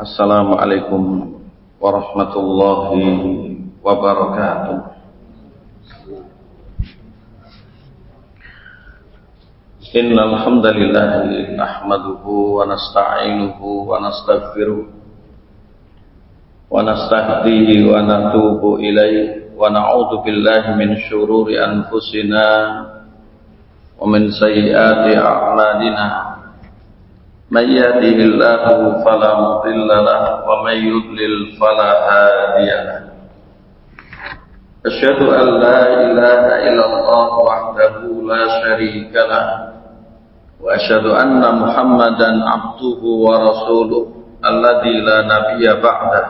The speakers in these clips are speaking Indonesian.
Assalamualaikum warahmatullahi wabarakatuh. Innal hamdalillah nahmaduhu wa nasta'inuhu wa nastaghfiruh wa nastahdihi wa natubu ilayhi wa na'udzu billahi min shururi anfusina wa min sayyiati a'malina من يهده الله فلا مضل له ومن يضلل فلا هادي له. أشهد أن لا إله إلا الله وحده لا شريك له وأشهد أن محمدا عبده ورسوله الذي لا نبي بعده.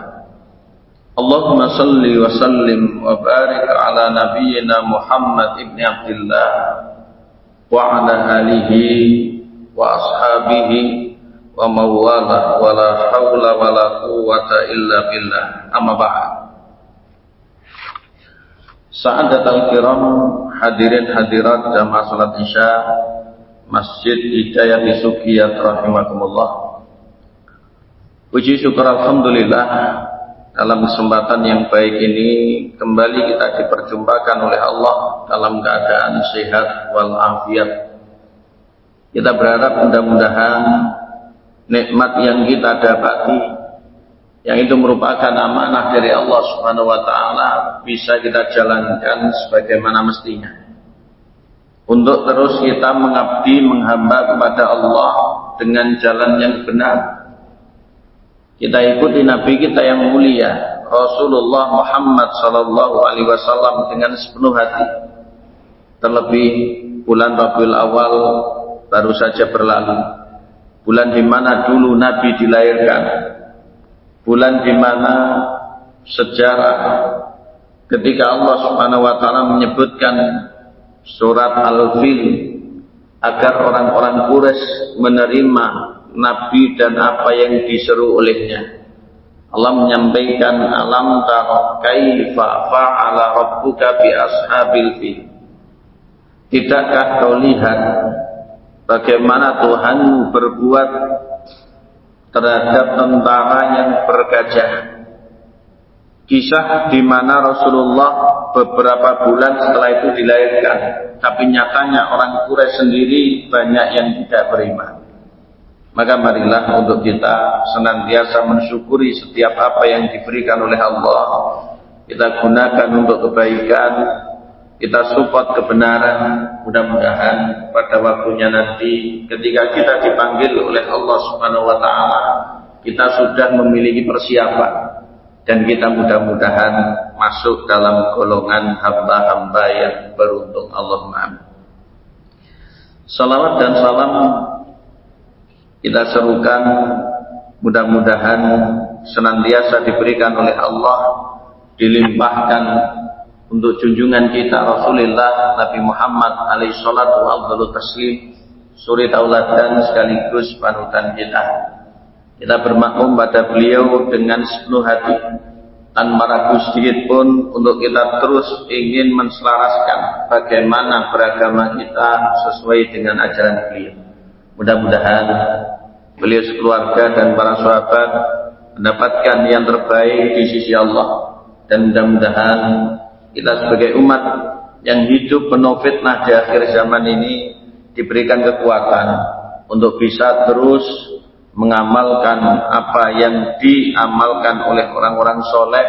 اللهم صل وسلم وبارك على نبينا محمد بن عبد الله وعلى آله وأصحابه wa mawala wala haula wala quwata illa billah. Amma ba'd. Sa'adatul kiram hadirin hadirat jamaah salat Isya Masjid Hidayah di Sukiyat rahimakumullah. Puji syukur alhamdulillah dalam kesempatan yang baik ini kembali kita diperjumpakan oleh Allah dalam keadaan sehat walafiat. Kita berharap mudah-mudahan nikmat yang kita dapati yang itu merupakan amanah dari Allah Subhanahu wa taala bisa kita jalankan sebagaimana mestinya. Untuk terus kita mengabdi menghamba kepada Allah dengan jalan yang benar. Kita ikuti nabi kita yang mulia Rasulullah Muhammad sallallahu alaihi wasallam dengan sepenuh hati. Terlebih bulan Rabiul Awal baru saja berlalu bulan di mana dulu Nabi dilahirkan, bulan di mana sejarah ketika Allah Subhanahu wa taala menyebutkan surat Al-Fil agar orang-orang Quraisy menerima nabi dan apa yang diseru olehnya. Allah menyampaikan alam tara kaifa fa'ala rabbuka bi ashabil fil. Tidakkah kau lihat bagaimana Tuhanmu berbuat terhadap tentara yang bergajah. Kisah di mana Rasulullah beberapa bulan setelah itu dilahirkan, tapi nyatanya orang Quraisy sendiri banyak yang tidak beriman. Maka marilah untuk kita senantiasa mensyukuri setiap apa yang diberikan oleh Allah. Kita gunakan untuk kebaikan, kita support kebenaran mudah-mudahan pada waktunya nanti ketika kita dipanggil oleh Allah Subhanahu wa taala kita sudah memiliki persiapan dan kita mudah-mudahan masuk dalam golongan hamba-hamba yang beruntung. Allahumma Salawat dan salam kita serukan mudah-mudahan senantiasa diberikan oleh Allah dilimpahkan untuk junjungan kita Rasulullah Nabi Muhammad alaihi salatu wa taslim suri tauladan sekaligus panutan kita. Kita bermaklum pada beliau dengan sepenuh hati. Tanpa ragu sedikit pun untuk kita terus ingin menselaraskan bagaimana beragama kita sesuai dengan ajaran beliau. Mudah-mudahan beliau sekeluarga dan para sahabat mendapatkan yang terbaik di sisi Allah. Dan mudah-mudahan kita sebagai umat yang hidup penuh fitnah di akhir zaman ini diberikan kekuatan untuk bisa terus mengamalkan apa yang diamalkan oleh orang-orang soleh.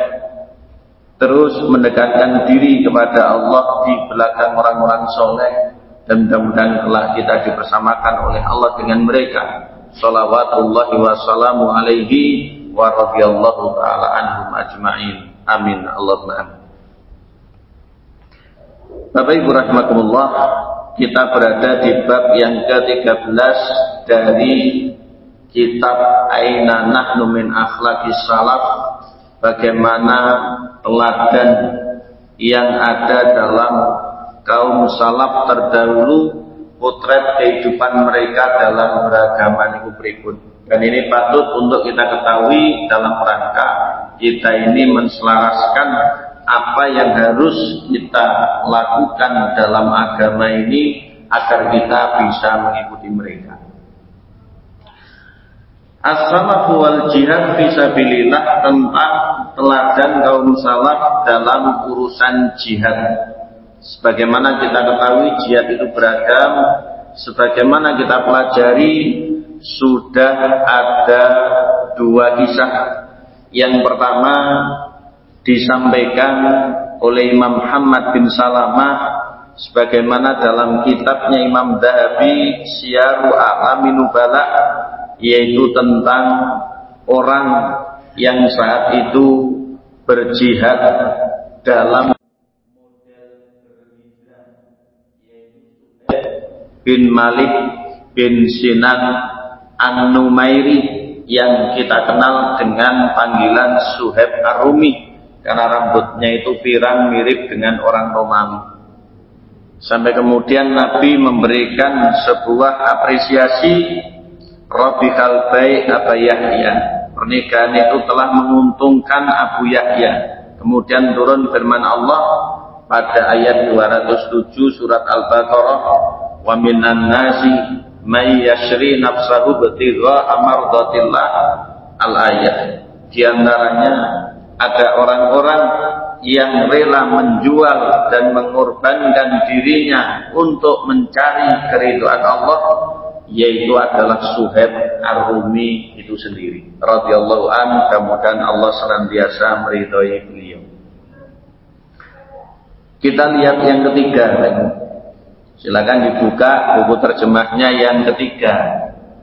Terus mendekatkan diri kepada Allah di belakang orang-orang soleh. Dan mudah-mudahan telah kita dipersamakan oleh Allah dengan mereka. Salawatullahi wassalamu alaihi wa ta'ala anhum ajma'in. Amin. Allahumma amin Bapak Ibu rahimakumullah, kita berada di bab yang ke-13 dari kitab Aina Nahnu min Akhlaqis Salaf bagaimana teladan yang ada dalam kaum salaf terdahulu potret kehidupan mereka dalam beragama niku berikut. Dan ini patut untuk kita ketahui dalam rangka kita ini menselaraskan apa yang harus kita lakukan dalam agama ini agar kita bisa mengikuti mereka. As-salafu wal jihad fisabilillah tentang teladan kaum salaf dalam urusan jihad. Sebagaimana kita ketahui jihad itu beragam, sebagaimana kita pelajari sudah ada dua kisah. Yang pertama disampaikan oleh Imam Muhammad bin Salamah sebagaimana dalam kitabnya Imam Dahabi Syiaru A'lamin Nubala yaitu tentang orang yang saat itu berjihad dalam bin Malik bin Sinan An-Numairi yang kita kenal dengan panggilan Suheb Arumi karena rambutnya itu pirang mirip dengan orang Romawi. Sampai kemudian Nabi memberikan sebuah apresiasi Rabi Kalbai Abu Yahya. Pernikahan itu telah menguntungkan Abu Yahya. Kemudian turun firman Allah pada ayat 207 surat Al-Baqarah. Wa minan nasi may yashri nafsahu betigha amardatillah al-ayat. Di antaranya ada orang-orang yang rela menjual dan mengorbankan dirinya untuk mencari keriduan Allah yaitu adalah Suhaib Ar-Rumi itu sendiri. Radhiyallahu an, kemudian Allah senantiasa meridhoi beliau. Kita lihat yang ketiga. Silakan dibuka buku terjemahnya yang ketiga.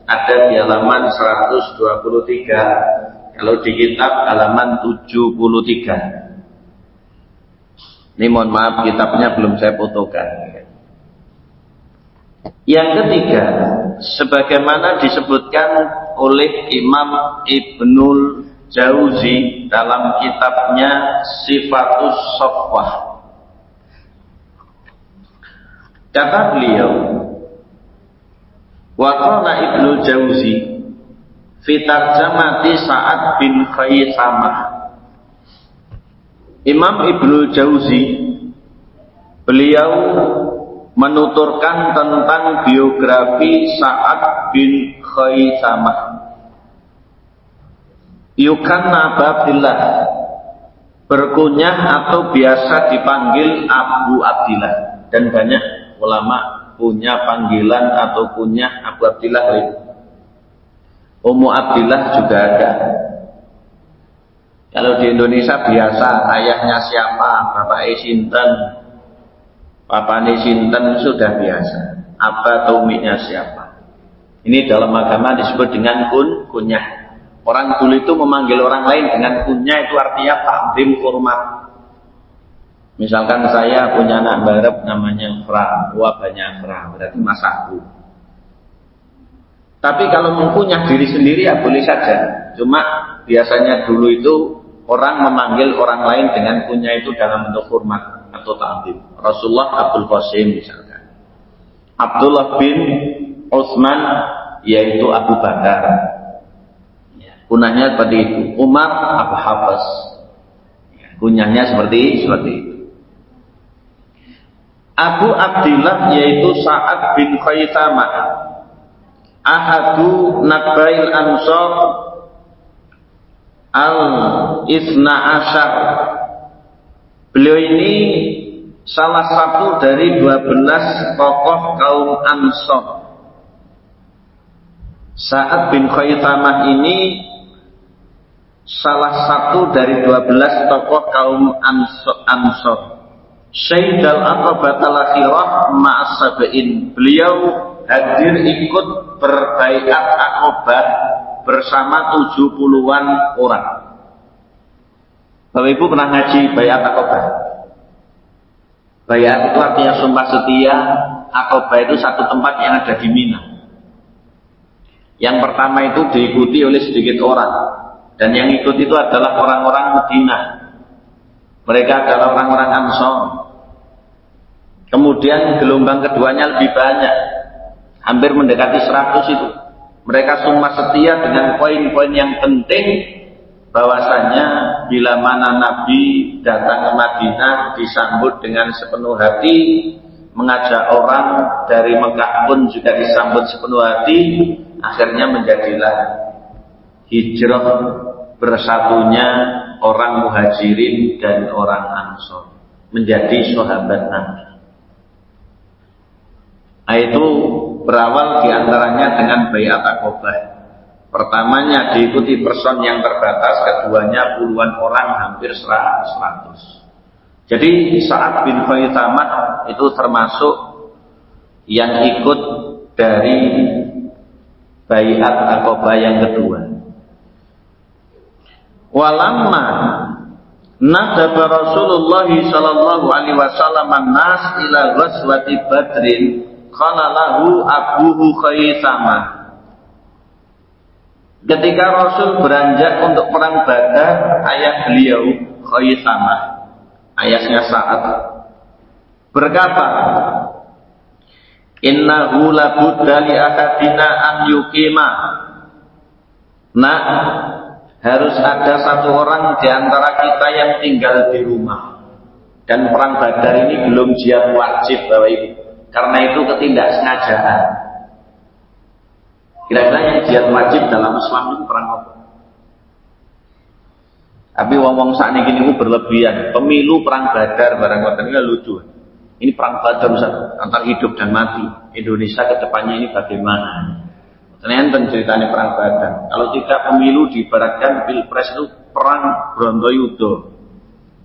Ada di halaman 123. Kalau di kitab halaman 73. Ini mohon maaf kitabnya belum saya fotokan. Yang ketiga, sebagaimana disebutkan oleh Imam Ibnul Jauzi dalam kitabnya Sifatus Sofwah. Kata beliau, Wakana Ibnu Jauzi Fitar Jamati Sa'ad bin Khaisamah Imam Ibnu Jauzi Beliau menuturkan tentang biografi Sa'ad bin Khaisamah. Yukanna Abdillah berkunyah atau biasa dipanggil Abu Abdillah dan banyak ulama punya panggilan atau kunyah Abu Abdillah. Ummu Abdillah juga ada. Kalau di Indonesia biasa ayahnya siapa, bapak Esinten, Papane sinten sudah biasa. Apa tuminya siapa? Ini dalam agama disebut dengan kun, kunyah. Orang dulu itu memanggil orang lain dengan kunyah itu artinya takdim hormat. Misalkan saya punya anak barep namanya Fra, banyak Fra, berarti mas aku. Tapi kalau mengkunyah diri sendiri ya boleh saja. Cuma biasanya dulu itu orang memanggil orang lain dengan kunyah itu dalam bentuk hormat atau ta'zim. Rasulullah Abdul Qasim misalkan. Abdullah bin Utsman yaitu Abu Bakar. Ya, kunahnya seperti itu. Umar Abu Hafs. Ya, kunyahnya seperti seperti itu. Abu Abdillah yaitu Sa'ad bin Khaisamah. Ahadu Nabail Ansor Al Isna Asyar Beliau ini salah satu dari 12 tokoh kaum Ansor. Saat bin Khaitamah ini salah satu dari 12 tokoh kaum Ansor. Syahid al-Aqabah al-Akhirah ma'asabain. Beliau hadir ikut berbaikat Aqabah bersama 70-an orang. Bapak Ibu pernah ngaji bayat akobah? Bayat itu artinya sumpah setia. Akobah itu satu tempat yang ada di Mina. Yang pertama itu diikuti oleh sedikit orang. Dan yang ikut itu adalah orang-orang Medina. Mereka adalah orang-orang Ansor. Kemudian gelombang keduanya lebih banyak. Hampir mendekati 100 itu. Mereka sumpah setia dengan poin-poin yang penting bahwasanya bila mana Nabi datang ke Madinah disambut dengan sepenuh hati, mengajak orang dari Mekah pun juga disambut sepenuh hati, akhirnya menjadilah hijrah bersatunya orang muhajirin dan orang ansor menjadi sahabat Nabi. Nah, itu berawal di antaranya dengan bayat akobah. Pertamanya diikuti person yang terbatas, keduanya puluhan orang hampir seratus. Jadi saat bin Khaitamah itu termasuk yang ikut dari bayat akobah yang kedua. Walamma nadaba Rasulullah sallallahu alaihi wasallam nas ila ghazwati Badrin qala lahu abuhu Khaisamah Ketika Rasul beranjak untuk perang Badar, ayah beliau Khaisamah, ayahnya saat berkata, Innahu labudda li akadina an yukima. Nah, harus ada satu orang di antara kita yang tinggal di rumah. Dan perang Badar ini belum jihad wajib Bapak Ibu. Karena itu ketidaksengajaan. Kira-kira yang jihad wajib dalam Islam itu perang apa? Tapi wong-wong saat ini berlebihan. Pemilu perang Badar barang ini lucu. Ini perang badar Ustaz, antar hidup dan mati. Indonesia ke depannya ini bagaimana? Ternyata ceritanya perang badar. Kalau tidak pemilu diibaratkan pilpres itu perang Brontoyudo.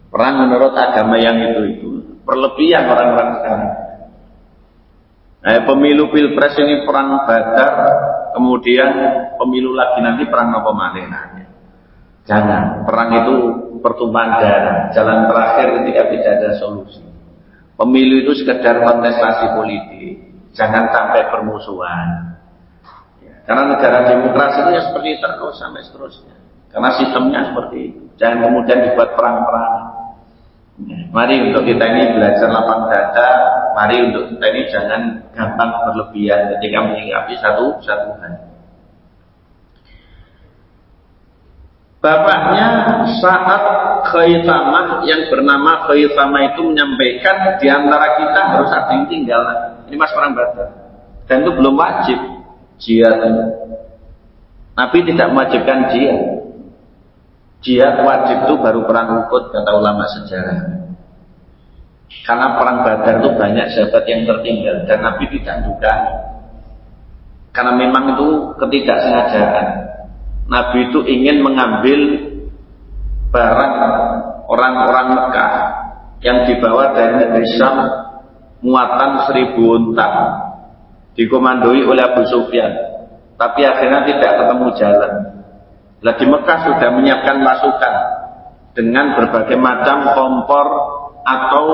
Perang menurut agama yang itu itu. Perlebihan orang-orang sekarang. Nah, pemilu pilpres ini perang badar, kemudian pemilu lagi nanti perang apa Jangan, perang itu pertumpahan darah, jalan terakhir ketika tidak ada solusi. Pemilu itu sekedar kontestasi politik, jangan sampai permusuhan. Ya, karena negara demokrasi itu ya seperti terus sampai seterusnya. Karena sistemnya seperti itu. Jangan kemudian dibuat perang-perang. Mari untuk kita ini belajar lapang dada. Mari untuk kita ini jangan gampang berlebihan ketika menyikapi satu satu hal. Bapaknya saat Khaisamah yang bernama Khaisamah itu menyampaikan di antara kita harus ada yang tinggal. Ini mas perang badar. Dan itu belum wajib jihad. Nabi tidak mewajibkan jihad. Jihad wajib itu baru perang Uhud kata ulama sejarah. Karena perang Badar itu banyak sahabat yang tertinggal dan Nabi tidak duga. Karena memang itu ketidaksengajaan. Nabi itu ingin mengambil barang orang-orang Mekah yang dibawa dari negeri Syam muatan seribu unta dikomandoi oleh Abu Sufyan tapi akhirnya tidak ketemu jalan lah di Mekah sudah menyiapkan pasukan dengan berbagai macam kompor atau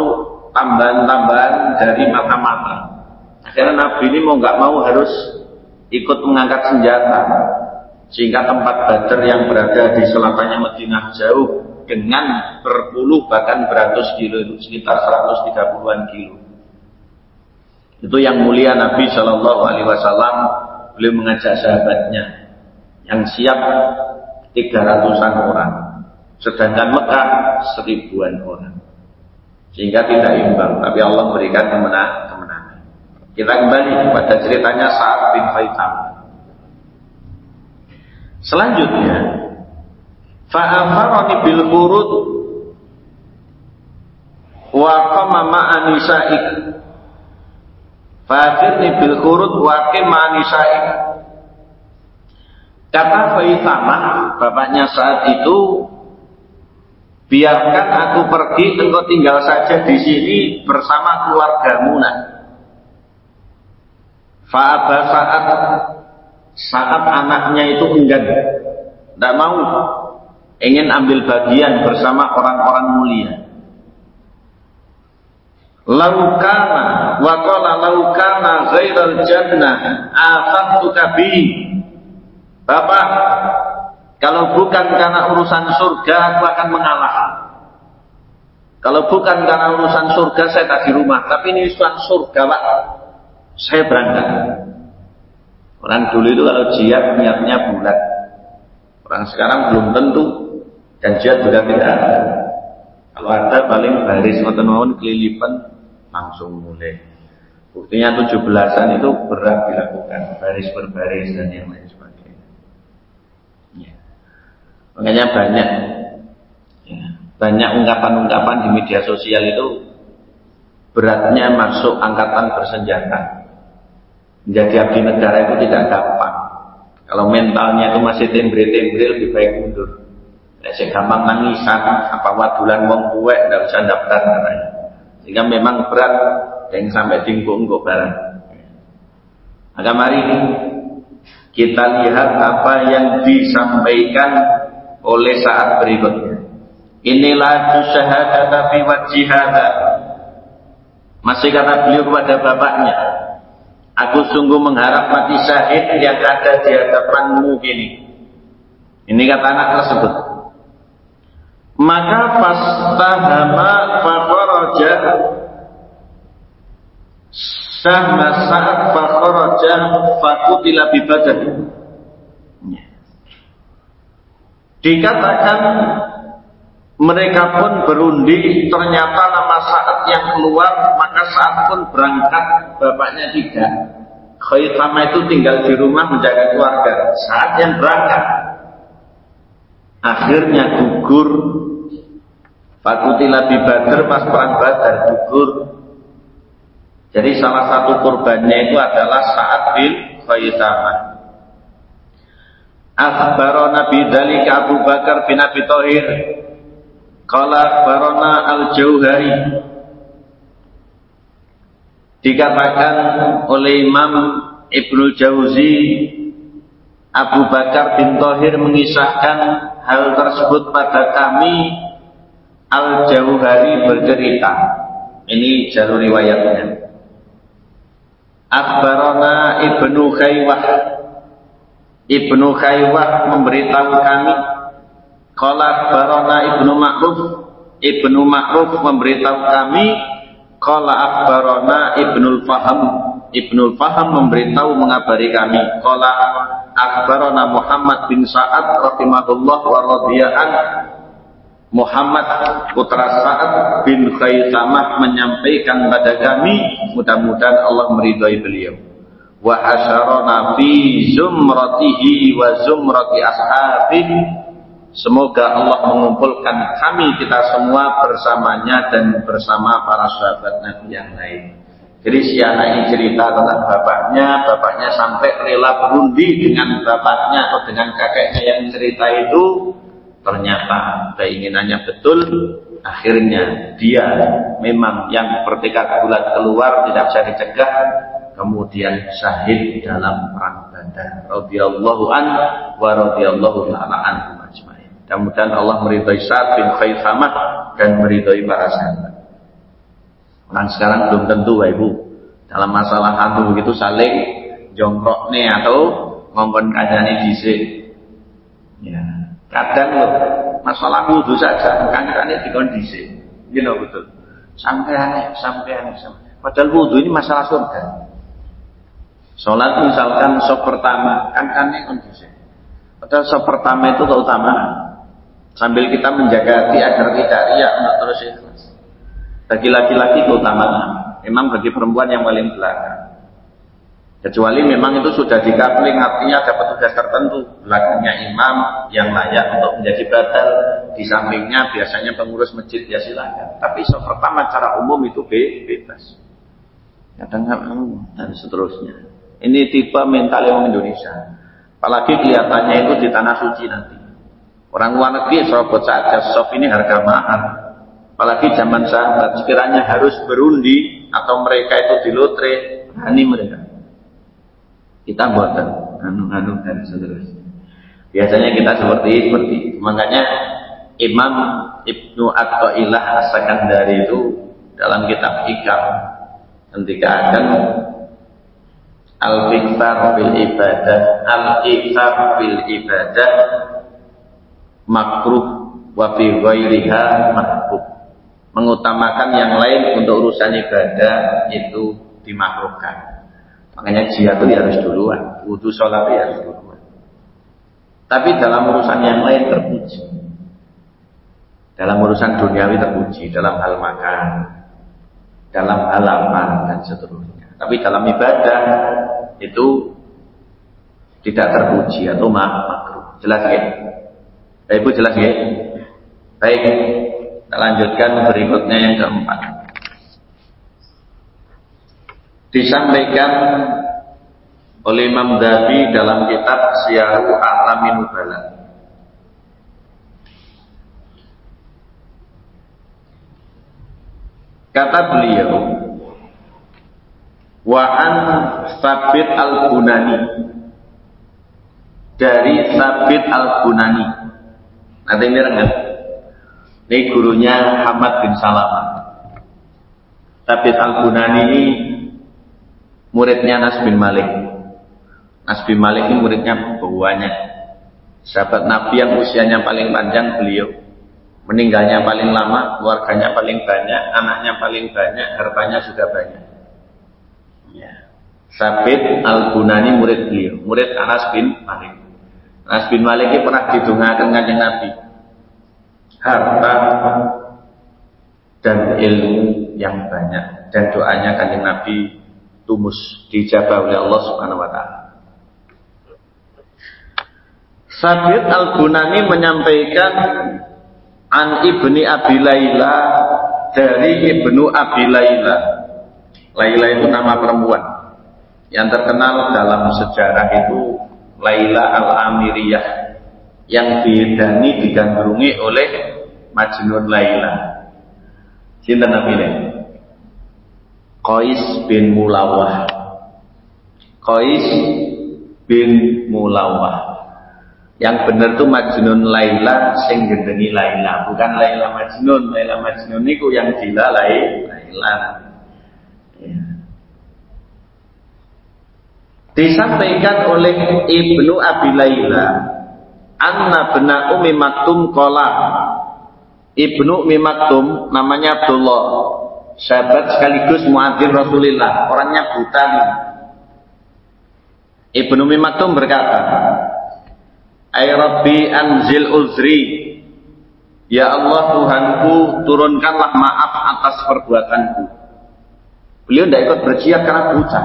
tambahan-tambahan dari mata-mata akhirnya Nabi ini mau nggak mau harus ikut mengangkat senjata sehingga tempat Badar yang berada di selatannya Madinah jauh dengan berpuluh bahkan beratus kilo sekitar 130-an kilo. Itu yang mulia Nabi Shallallahu Alaihi Wasallam beliau mengajak sahabatnya yang siap tiga ratusan orang, sedangkan Mekah seribuan orang, sehingga tidak imbang. Tapi Allah berikan kemenangan. Kita kembali pada ceritanya saat bin Khaitam. Selanjutnya, fa'afarani bil qurud wa qama ma'a nisa'ik. Fa'akhirni bil qurud wa qama. Kata Faithama, bapaknya saat itu, biarkan aku pergi, engkau tinggal saja di sini bersama keluargamu nak. Fa'aba saat saat anaknya itu enggan, tidak mau, ingin ambil bagian bersama orang-orang mulia. Laukana wa qala laukana ghairal jannah afattuka bi. Bapak, kalau bukan karena urusan surga aku akan mengalah. Kalau bukan karena urusan surga saya tak di rumah, tapi ini urusan surga, Pak. Saya berangkat. Orang dulu itu kalau jihad niatnya bulat. Orang sekarang belum tentu dan jihad sudah tidak ada. Kalau ada paling baris ngoten kelilipan langsung mulai. Buktinya tujuh belasan itu berat dilakukan, baris berbaris dan yang lain sebagainya. Ya. Makanya banyak ya, banyak ungkapan-ungkapan di media sosial itu beratnya masuk angkatan bersenjata. Menjadi abdi negara itu tidak gampang. Kalau mentalnya itu masih tembre-tembre lebih baik mundur. Saya gampang nangisan, apa wadulan wong tuwek tidak usah daftar katanya. Sehingga memang berat yang sampai tinggung barang. Maka mari kita lihat apa yang disampaikan oleh saat berikutnya. Inilah syahadata fi wajihada. Masih kata beliau kepada bapaknya, Aku sungguh mengharap mati syahid yang ada di hadapanmu ini. Ini kata anak tersebut. Maka fastahama fakharaja sahma sa'at fakharaja fakutila bibadan. Dikatakan mereka pun berundi ternyata nama saat yang keluar maka saat pun berangkat bapaknya tidak. Khaitama itu tinggal di rumah menjaga keluarga. Saat yang berangkat. Akhirnya gugur. Fakutila Badr pas perang Badar gugur. Jadi salah satu korbannya itu adalah saat bin Khaitama Akhbarana bidzalika Abu Bakar bin Abi Thahir. Qala barona al-Jauhari. Dikatakan oleh Imam Ibnu Jauzi Abu Bakar bin Thahir mengisahkan hal tersebut pada kami Al-Jauhari bercerita. Ini jalur riwayatnya. Akhbarana Ibnu Khaywah Ibnu Khaywah memberitahu kami Qala barona Ibnu Ma'ruf. Ibnu Ma'ruf memberitahu kami Qala akbarona Ibnu Faham. Ibnu Faham memberitahu mengabari kami Qala akbarona Muhammad bin Sa'ad rahimahullah wa radiya'an Muhammad putra Sa'ad bin Khaisamah menyampaikan pada kami mudah-mudahan Allah meridhai beliau wa asyarana fi zumratihi wa zumrati ashabih Semoga Allah mengumpulkan kami kita semua bersamanya dan bersama para sahabat Nabi yang lain. Jadi si anak ini cerita tentang bapaknya, bapaknya sampai rela berundi dengan bapaknya atau dengan kakeknya yang cerita itu. Ternyata keinginannya betul, akhirnya dia memang yang bertekad bulat keluar tidak bisa dicegah, kemudian syahid dalam perang Badar radhiyallahu an wa radhiyallahu taala anhum ajmain. Mudah-mudahan Allah meridhai Sa'ad bin Khaisamah dan meridhai para sahabat. Orang sekarang belum tentu Ibu dalam masalah hantu begitu saling jongkok nih atau ngomong kancane dhisik. Ya, kadang loh masalah wudhu saja kancane dikon dhisik. Know betul. Sampai aneh, sampai aneh, sampai. Padahal wudhu ini masalah surga. Sholat misalkan sop pertama, kan kan kondisi. Padahal sop pertama itu keutamaan. Sambil kita menjaga hati agar tidak riak untuk terus ikhlas. Bagi laki-laki keutamaan. Memang bagi perempuan yang paling belakang. Kecuali memang itu sudah dikapling artinya ada petugas tertentu. Belakangnya imam yang layak untuk menjadi batal. Di sampingnya biasanya pengurus masjid ya silakan. Tapi sop pertama cara umum itu bebas. Kadang-kadang dan seterusnya. Ini tipe mental yang Indonesia. Apalagi kelihatannya itu di tanah suci nanti. Orang luar negeri serobot saja soft ini harga mahal. Apalagi zaman sahabat sekiranya harus berundi atau mereka itu di lotre, berani mereka. Kita buatan anu-anu dan seterusnya. Biasanya kita seperti seperti itu. Makanya Imam Ibnu Attailah As-Sakandari itu dalam kitab Hikam ketika akan al-iktar bil ibadah. Al-iktar bil ibadah. Makruh. Wa fi mahbub mengutamakan yang lain untuk urusan ibadah itu dimakruhkan. Makanya jihad itu harus duluan. Wudhu sholat itu harus duluan. Tapi dalam urusan yang lain terpuji. Dalam urusan duniawi terpuji. Dalam hal makan. Dalam hal amal dan seterusnya tapi dalam ibadah itu tidak terpuji atau makruh. Jelas ya? Ibu jelas ya? Baik, kita lanjutkan berikutnya yang keempat. Disampaikan oleh Imam Dhabi dalam kitab Syiaru A'lamin Nubala. Kata beliau, wa Sabit al-Bunani dari Sabit al-Bunani. Nanti ini rengat. Ini gurunya Hamad bin Salamah. Sabit al-Bunani ini muridnya Nas bin Malik. Nas bin Malik ini muridnya banyak. Sahabat Nabi yang usianya paling panjang beliau. Meninggalnya paling lama, keluarganya paling banyak, anaknya paling banyak, hartanya juga banyak. Ya. Sabit Al-Bunani murid beliau, murid Anas bin Malik. Anas bin Malik ini pernah didungakan kanjeng Nabi. Harta dan ilmu yang banyak dan doanya kanjeng Nabi tumus dijabah oleh Allah Subhanahu wa taala. Sabit Al-Bunani menyampaikan an ibni Abi Laila dari ibnu Abi Laila. Laila itu nama perempuan yang terkenal dalam sejarah itu Laila Al-Amiriyah yang didani digandrungi oleh Majnun Laila. Cinta Nabi Qais bin Mulawah. Qais bin Mulawah. Yang benar tuh Majnun Laila sing gendeni Laila, bukan Laila Majnun. Laila Majnun niku yang gila Laila. Ya. Disampaikan oleh Ibnu Abi Laila, anna bena Umi Maktum kola. Ibnu Umi Maktum namanya Abdullah, sahabat sekaligus muadzin Rasulullah, orangnya buta. Ibnu Umi Maktum berkata, Ay Rabbi anzil uzri. Ya Allah Tuhanku, turunkanlah maaf atas perbuatanku. Beliau tidak ikut berjihad karena buta.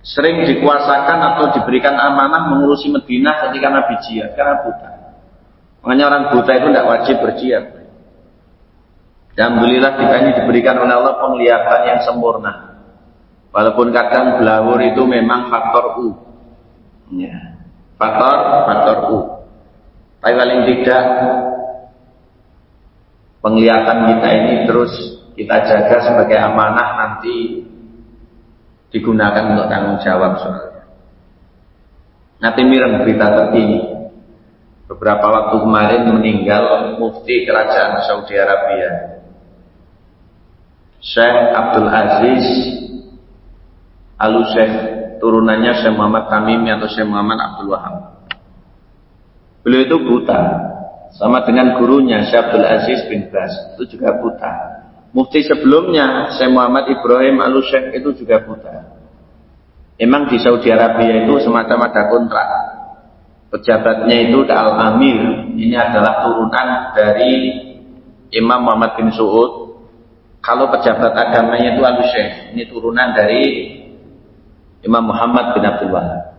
Sering dikuasakan atau diberikan amanah mengurusi Medina ketika Nabi jihad karena buta. Makanya orang buta itu tidak wajib berjihad. Dan Alhamdulillah kita ini diberikan oleh Allah penglihatan yang sempurna. Walaupun kadang belawur itu memang faktor U. Ya faktor faktor U. Tapi paling tidak penglihatan kita ini terus kita jaga sebagai amanah nanti digunakan untuk tanggung jawab soalnya. Nanti mireng berita terkini. Beberapa waktu kemarin meninggal mufti kerajaan Saudi Arabia. Syekh Abdul Aziz Al-Syekh turunannya Syekh Muhammad Tamimi atau Syekh Muhammad Abdul Wahab. Beliau itu buta. Sama dengan gurunya Syekh Abdul Aziz bin Bas. Itu juga buta. Mufti sebelumnya Syekh Muhammad Ibrahim al Syekh itu juga buta. Emang di Saudi Arabia itu semacam ada kontrak. Pejabatnya itu Al-Amir. Ini adalah turunan dari Imam Muhammad bin Suud. Kalau pejabat agamanya itu al-Syekh. Ini turunan dari Imam Muhammad bin Abdul Wahab.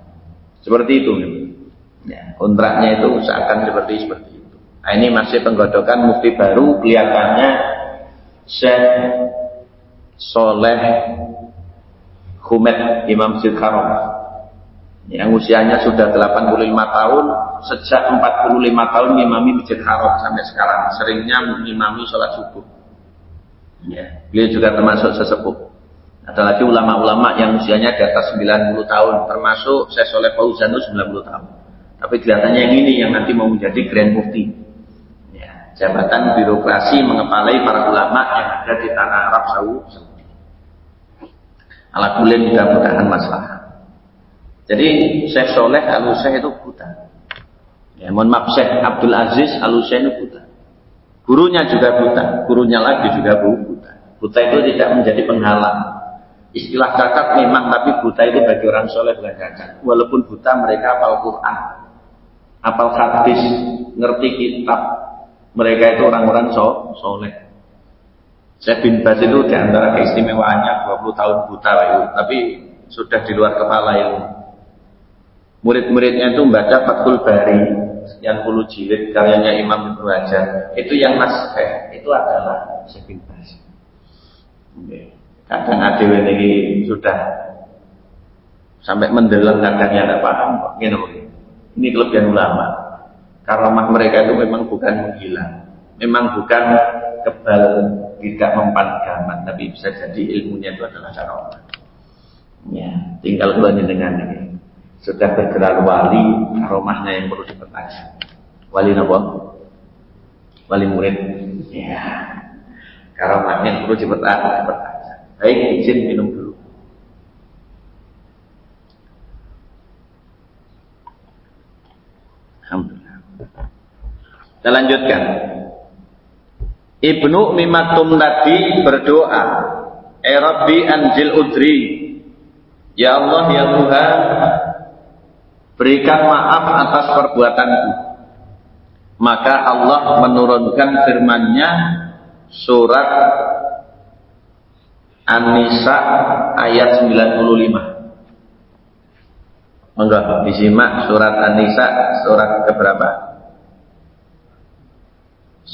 Seperti itu. Ya, kontraknya itu seakan seperti seperti itu. Nah, ini masih penggodokan mufti baru kelihatannya Syekh Soleh Humed Imam Zilkarom yang usianya sudah 85 tahun. Sejak 45 tahun imami Masjid Haram sampai sekarang. Seringnya mengimami sholat subuh. Ya, beliau juga termasuk sesepuh. Ada lagi ulama-ulama yang usianya di atas 90 tahun, termasuk saya Soleh Fauzan 90 tahun. Tapi kelihatannya yang ini yang nanti mau menjadi Grand Mufti. Jabatan birokrasi mengepalai para ulama yang ada di tanah Arab Saudi. Ala kulin mudah-mudahan masalah. Jadi Syekh Soleh al itu buta. Ya, mohon maaf Syekh Abdul Aziz al itu buta. Gurunya juga buta, gurunya lagi juga buta. Buta itu tidak menjadi penghalang Istilah cacat memang, tapi buta itu bagi orang soleh bukan cacat. Walaupun buta mereka apal Quran, apal hadis, ngerti kitab. Mereka itu orang-orang so, soleh. Saya bin Bas itu di antara keistimewaannya 20 tahun buta itu, tapi sudah di luar kepala ilmu. murid-muridnya itu membaca Fathul Bari yang puluh jilid karyanya Imam Ibnu Hajar itu yang Mas itu adalah sepintas. Kadang ada ini sudah sampai mendeleng kadangnya tidak paham ini kelebihan ulama karomah mereka itu memang bukan menghilang. Memang bukan kebal tidak mempan gaman. Tapi bisa jadi ilmunya itu adalah karomah ya tinggal keluarnya dengan ini. Sudah bergerak wali karomahnya yang perlu dipertanyakan wali apa? Wali murid. Ya. Karomahnya yang perlu dipertanyakan baik izin minum dulu. Alhamdulillah. Kita lanjutkan. Ibnu Mimatum tadi berdoa, "Ya Rabbi anjil udri." Ya Allah ya Tuhan, berikan maaf atas perbuatanku. Maka Allah menurunkan firman-Nya surat An-Nisa ayat 95. Enggak, disimak surat An-Nisa surat keberapa?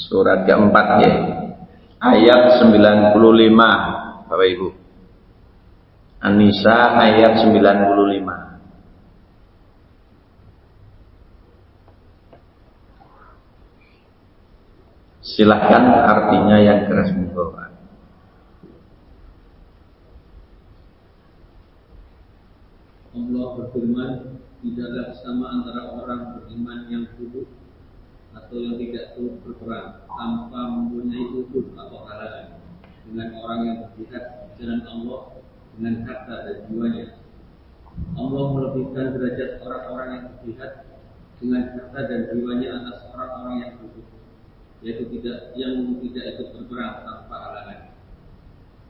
Surat keempat ya. Ayat 95 Bapak Ibu. An-Nisa ayat 95. Silahkan artinya yang keras membawa. Allah berfirman, tidaklah sama antara orang beriman yang duduk atau yang tidak turut berperang tanpa mempunyai ukur atau halangan dengan orang yang berjihad jalan Allah dengan harta dan jiwanya. Allah melebihkan derajat orang-orang yang berjihad dengan harta dan jiwanya atas orang-orang yang duduk, yaitu tidak yang tidak ikut berperang tanpa halangan.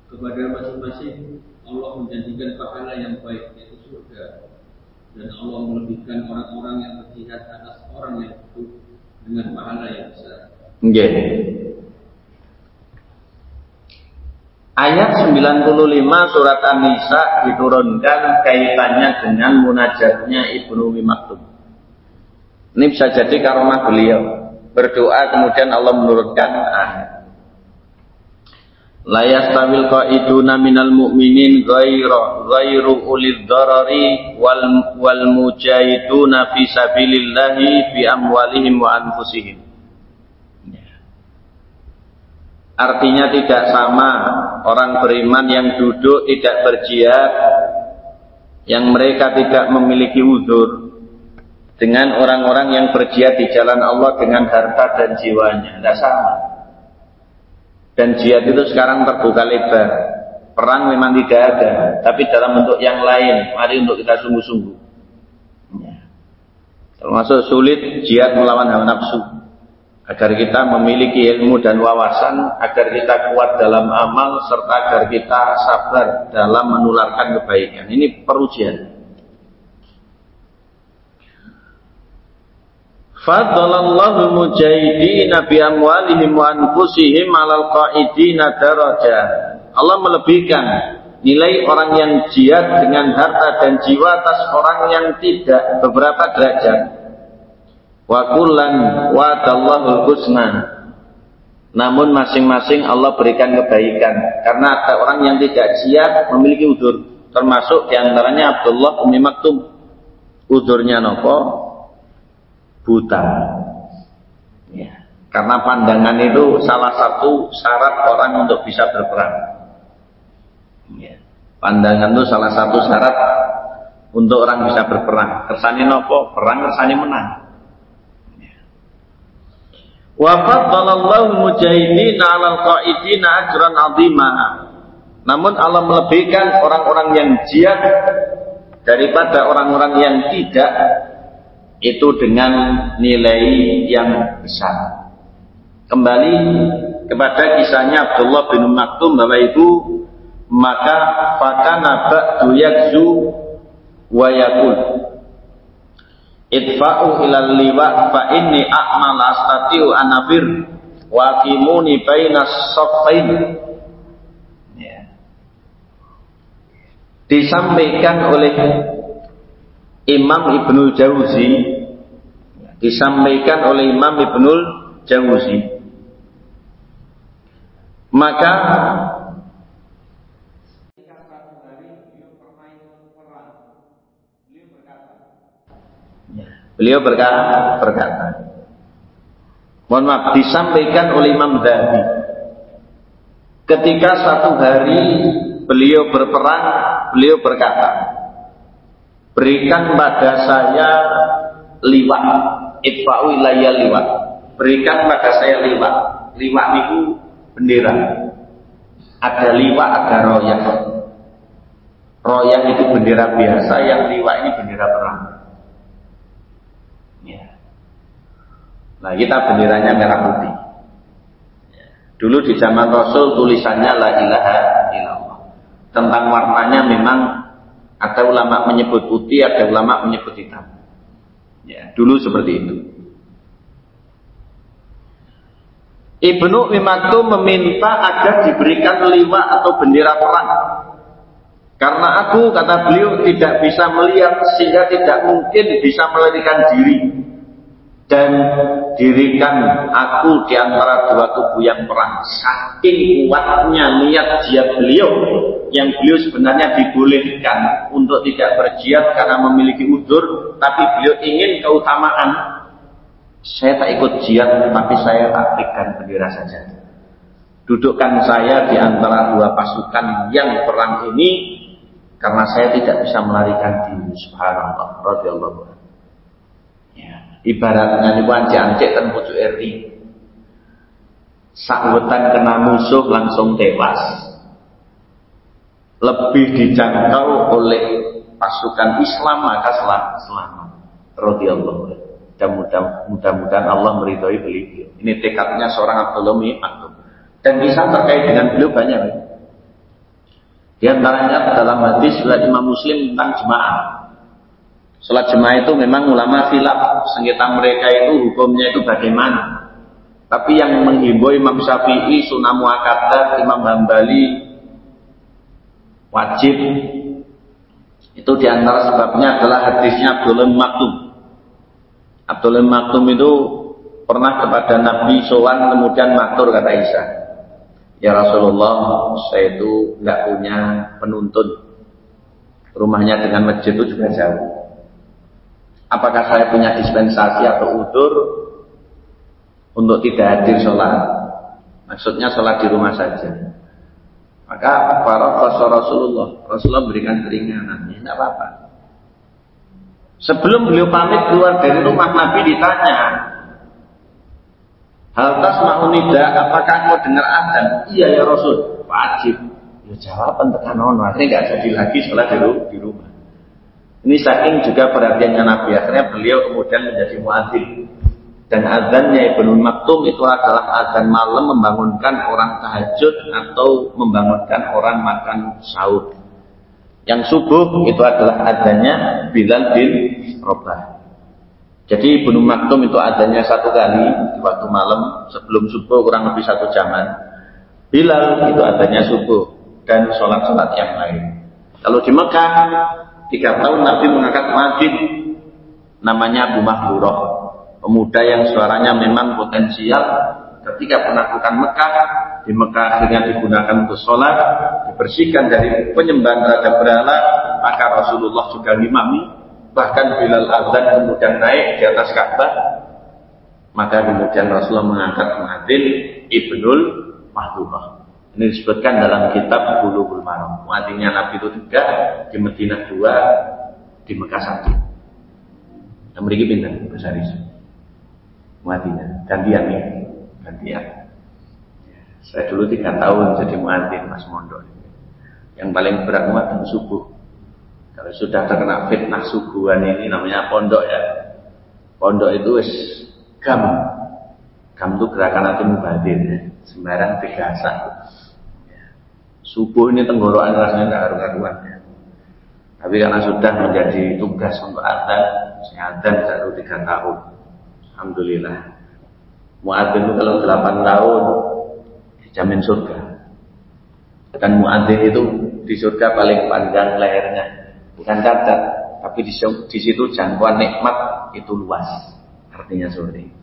Kepada masing-masing Allah menjanjikan pahala yang baik yaitu surga dan Allah melebihkan orang-orang yang berjihad atas orang yang hidup dengan pahala yang besar. Okay. Ayat 95 surat An-Nisa diturunkan kaitannya dengan munajatnya Ibnu Maktum. Ini bisa jadi karomah beliau. Berdoa kemudian Allah menurunkan ayat. La yastawil qaiduna minal mu'minin ghairu ghairu ulil darari wal wal mujahiduna fi sabilillahi fi amwalihim wa anfusihim. Artinya tidak sama orang beriman yang duduk tidak berjihad yang mereka tidak memiliki uzur dengan orang-orang yang berjihad di jalan Allah dengan harta dan jiwanya. Tidak sama. Dan jihad itu sekarang terbuka lebar. Perang memang tidak ada, tapi dalam bentuk yang lain. Mari untuk kita sungguh-sungguh. Ya. Termasuk sulit jihad melawan hawa nafsu. Agar kita memiliki ilmu dan wawasan, agar kita kuat dalam amal, serta agar kita sabar dalam menularkan kebaikan. Ini perlu. Fadlallahu mujahidina bi amwalihim wa anfusihim 'alal qa'idina daraja. Allah melebihkan nilai orang yang jihad dengan harta dan jiwa atas orang yang tidak beberapa derajat. Wa kullan wa'adallahu husna. Namun masing-masing Allah berikan kebaikan karena ada orang yang tidak jihad memiliki udur termasuk di antaranya Abdullah Umi Maktum udurnya nopo buta. Ya. Karena pandangan itu salah satu syarat orang untuk bisa berperang. Ya. Pandangan itu salah satu syarat untuk orang bisa berperang. Kersani nopo, perang kersani menang. Ya. Wa faddalallahu mujahidin 'alal qa'idina ajran 'azima. Namun Allah melebihkan orang-orang yang jihad daripada orang-orang yang tidak itu dengan nilai yang besar. Kembali kepada kisahnya Abdullah bin Maktum Bapak Ibu, maka fakana ba'du yakzu wa yakul. Idfa'u ilal liwa fa inni a'mal astatiu anafir wa qimuni bainas saffain. Ya. Disampaikan oleh Imam Ibnul Jauzi disampaikan oleh Imam Ibnul Jauzi maka Beliau berkata, berkata Mohon maaf, disampaikan oleh Imam Dhabi. Ketika satu hari beliau berperang, beliau berkata, Berikan pada saya liwat, itfa'u ilayya liwat. Berikan pada saya liwat. Liwat itu bendera. Ada liwat, ada royak. Royak itu bendera biasa, yang liwat ini bendera perang. Nah kita benderanya merah putih. Dulu di zaman Rasul tulisannya la ilaha illallah. Tentang warnanya memang ada ulama menyebut putih, ada ulama menyebut hitam. Ya, dulu seperti itu. Ibnu Mimaktu meminta agar diberikan liwa atau bendera perang. Karena aku, kata beliau, tidak bisa melihat sehingga tidak mungkin bisa melarikan diri dan dirikan aku di antara dua kubu yang perang. Saking kuatnya niat dia beliau yang beliau sebenarnya dibolehkan untuk tidak berjihad karena memiliki udur, tapi beliau ingin keutamaan. Saya tak ikut jihad, tapi saya taktikkan bendera saja. Dudukkan saya di antara dua pasukan yang perang ini karena saya tidak bisa melarikan diri. Subhanallah, radhiyallahu Ibaratnya niku ancik-ancik ten pucuk eri. Sakwetan kena musuh langsung tewas. Lebih dijangkau oleh pasukan Islam maka selamat. Radhiyallahu dan mudah-mudahan Allah meridhoi beliau. Ini tekadnya seorang Abdullah bin Dan kisah terkait dengan beliau banyak. Di antaranya dalam hadis surat Imam Muslim tentang jemaah. Sholat jemaah itu memang ulama filaf sengketa mereka itu hukumnya itu bagaimana. Tapi yang menghimbau Imam Syafi'i, Sunan Muakkadat, Imam Hambali wajib itu di antara sebabnya adalah hadisnya Abdullah Maktum. Abdullah Maktum itu pernah kepada Nabi Sowan kemudian matur kata Isa. Ya Rasulullah, saya itu nggak punya penuntun. Rumahnya dengan masjid itu juga jauh. Apakah saya punya dispensasi atau udur untuk tidak hadir sholat? Maksudnya sholat di rumah saja. Maka para Rasulullah, Rasulullah berikan keringanan, ya tidak apa-apa. Sebelum beliau pamit keluar dari rumah Nabi ditanya, Hal mau nida, apakah mau dengar adzan? Iya ya Rasul, wajib. Ya jawaban tekan ono, akhirnya nggak jadi lagi sholat di rumah. Ini saking juga perhatiannya Nabi. Akhirnya beliau kemudian menjadi muadzin. Dan azannya Ibnu Maktum itu adalah azan malam membangunkan orang tahajud atau membangunkan orang makan sahur. Yang subuh itu adalah azannya Bilal bin Robah. Jadi Ibnu Maktum itu adanya satu kali di waktu malam sebelum subuh kurang lebih satu jaman. Bilal itu adanya subuh dan sholat-sholat yang lain. Kalau di Mekah Tiga tahun Nabi mengangkat muadzin namanya Abu Mahdurah. Pemuda yang suaranya memang potensial ketika penaklukan Mekah di Mekah akhirnya digunakan untuk sholat dibersihkan dari penyembahan terhadap berhala maka Rasulullah juga imami bahkan Bilal Azan kemudian naik di atas Ka'bah maka kemudian Rasulullah mengangkat muadzin Ibnul Mahdurah ini disebutkan dalam kitab Bulughul Maram. Muadzinnya Nabi itu tiga, di Madinah dua, di Mekah satu. Yang pintar besar itu. Muadzinnya gantian nih, gantian. Saya dulu tiga tahun jadi muadzin Mas Mondo. Yang paling berat muadzin subuh. Kalau sudah terkena fitnah subuhan ini namanya pondok ya. Pondok itu wis gam. Gam itu gerakan nanti mubadir ya. Sembarang tiga satu. Subuh ini tenggorokan rasanya tidak karu-karuan ya. Tapi karena sudah menjadi tugas untuk adzan, saya adzan tiga tahun. Alhamdulillah. Muadzin itu kalau delapan tahun dijamin surga. Dan muadzin itu di surga paling panjang lehernya, bukan cacat, tapi di, di situ jangkauan nikmat itu luas. Artinya seperti.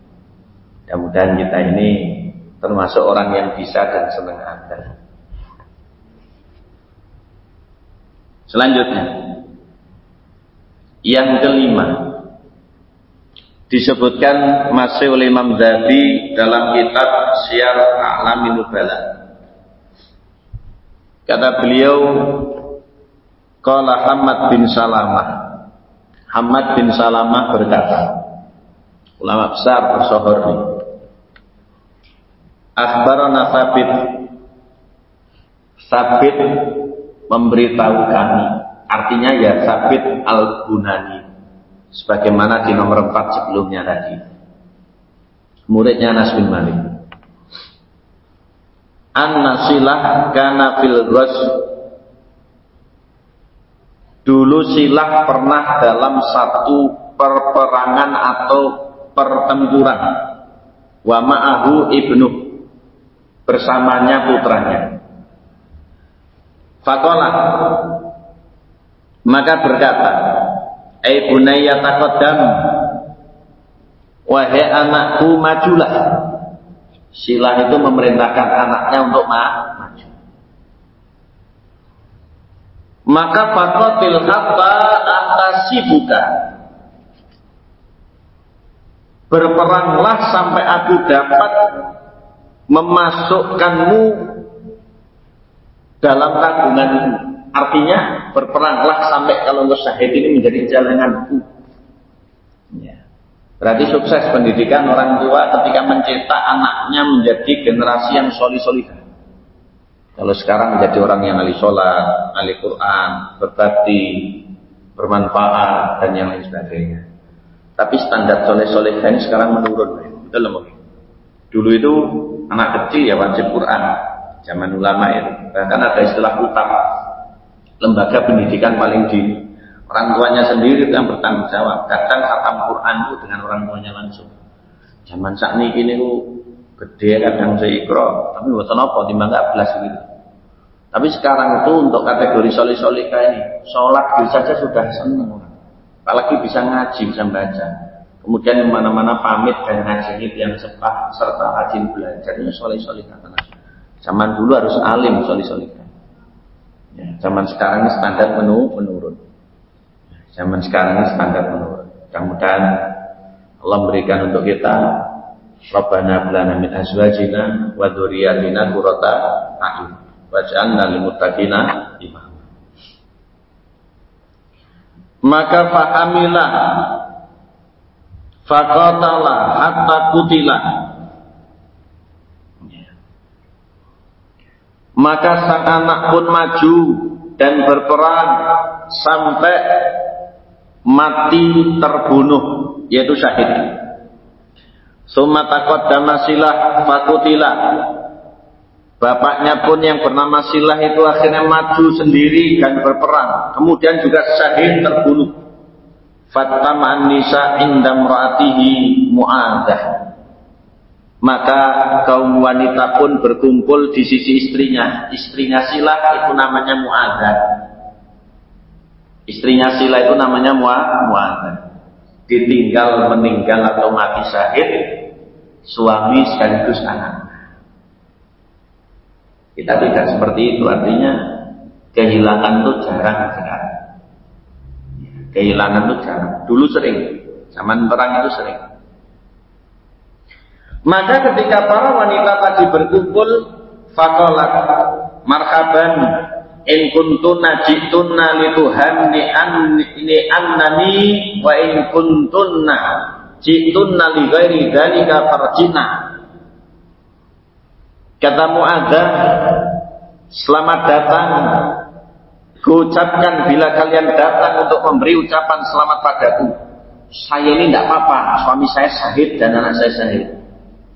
Mudah-mudahan kita ini termasuk orang yang bisa dan senang ada. Selanjutnya, yang kelima disebutkan masih oleh Imam Zabi dalam kitab Syiar A'lamin Nubala. Kata beliau, Qala Hamad bin Salamah. Hamad bin Salamah berkata, ulama besar bersohor ini. Akhbarana Sabit. Sabit memberitahu kami. Artinya ya Sabit Al-Bunani. Sebagaimana di nomor 4 sebelumnya tadi. Muridnya Anas bin Malik. An-nasilah kana fil Dulu silah pernah dalam satu perperangan atau pertempuran. Wa ma'ahu ibnu bersamanya putranya. Fakola maka berkata, "Ai bunayya taqaddam wahai anakku majulah." Silah itu memerintahkan anaknya untuk maju. Maka faqatil hatta atasibuka. Berperanglah sampai aku dapat memasukkanmu dalam tanggunganku. Artinya berperanglah sampai kalau syahid ini menjadi jalananku. Ya. Berarti sukses pendidikan orang tua ketika mencetak anaknya menjadi generasi yang soli solihah. Kalau sekarang menjadi orang yang ahli sholat, ahli Quran, berbakti, bermanfaat, dan yang lain sebagainya. Tapi standar soleh soleh ini sekarang menurun. Betul mungkin. Dulu itu anak kecil ya wajib Quran. Zaman ulama itu. Bahkan ada istilah utang. Lembaga pendidikan paling di orang tuanya sendiri yang bertanggung jawab. Kadang khatam Quran itu dengan orang tuanya langsung. Zaman saat ini ini gede kadang seikro, tapi buatan apa timbang belas gitu. Tapi sekarang itu untuk kategori soli solika ini, sholat bisa saja sudah seneng. Apalagi bisa ngaji, bisa baca. Kemudian mana-mana pamit dan ngaji yang sepah serta rajin belajar ini soleh kata Zaman dulu harus alim soleh soleh. Ya, zaman sekarang standar menu menurun. Zaman sekarang standar menurun. Mudah-mudahan Allah berikan untuk kita Rabbana bilana min azwajina wa dzurriyyatina qurrata a'yun waj'alna lil muttaqina imama. Maka fahamilah faqatala hatta kutila maka sang anak pun maju dan berperang sampai mati terbunuh yaitu syahid Summa taqaddama silah fakutilah. Bapaknya pun yang bernama Silah itu akhirnya maju sendiri dan berperang. Kemudian juga syahid terbunuh. Fattama nisa indam ra'atihi mu'adah. Maka kaum wanita pun berkumpul di sisi istrinya. Istrinya Silah itu namanya mu'adah. Istrinya Silah itu namanya mu'adah ditinggal meninggal atau mati syahid suami sekaligus anak. Kita tidak seperti itu artinya kehilangan itu jarang sekali kehilangan itu jarang. Dulu sering zaman perang itu sering maka ketika para wanita tadi berkumpul fakolat marhaban in kuntunna jitunna lituhanni anni annani wa in kuntunna jitunna li ghairi dzalika farjina kata Muadzah selamat datang Kuucapkan bila kalian datang untuk memberi ucapan selamat padaku. Saya ini tidak apa-apa, suami saya sahid dan anak saya sahid.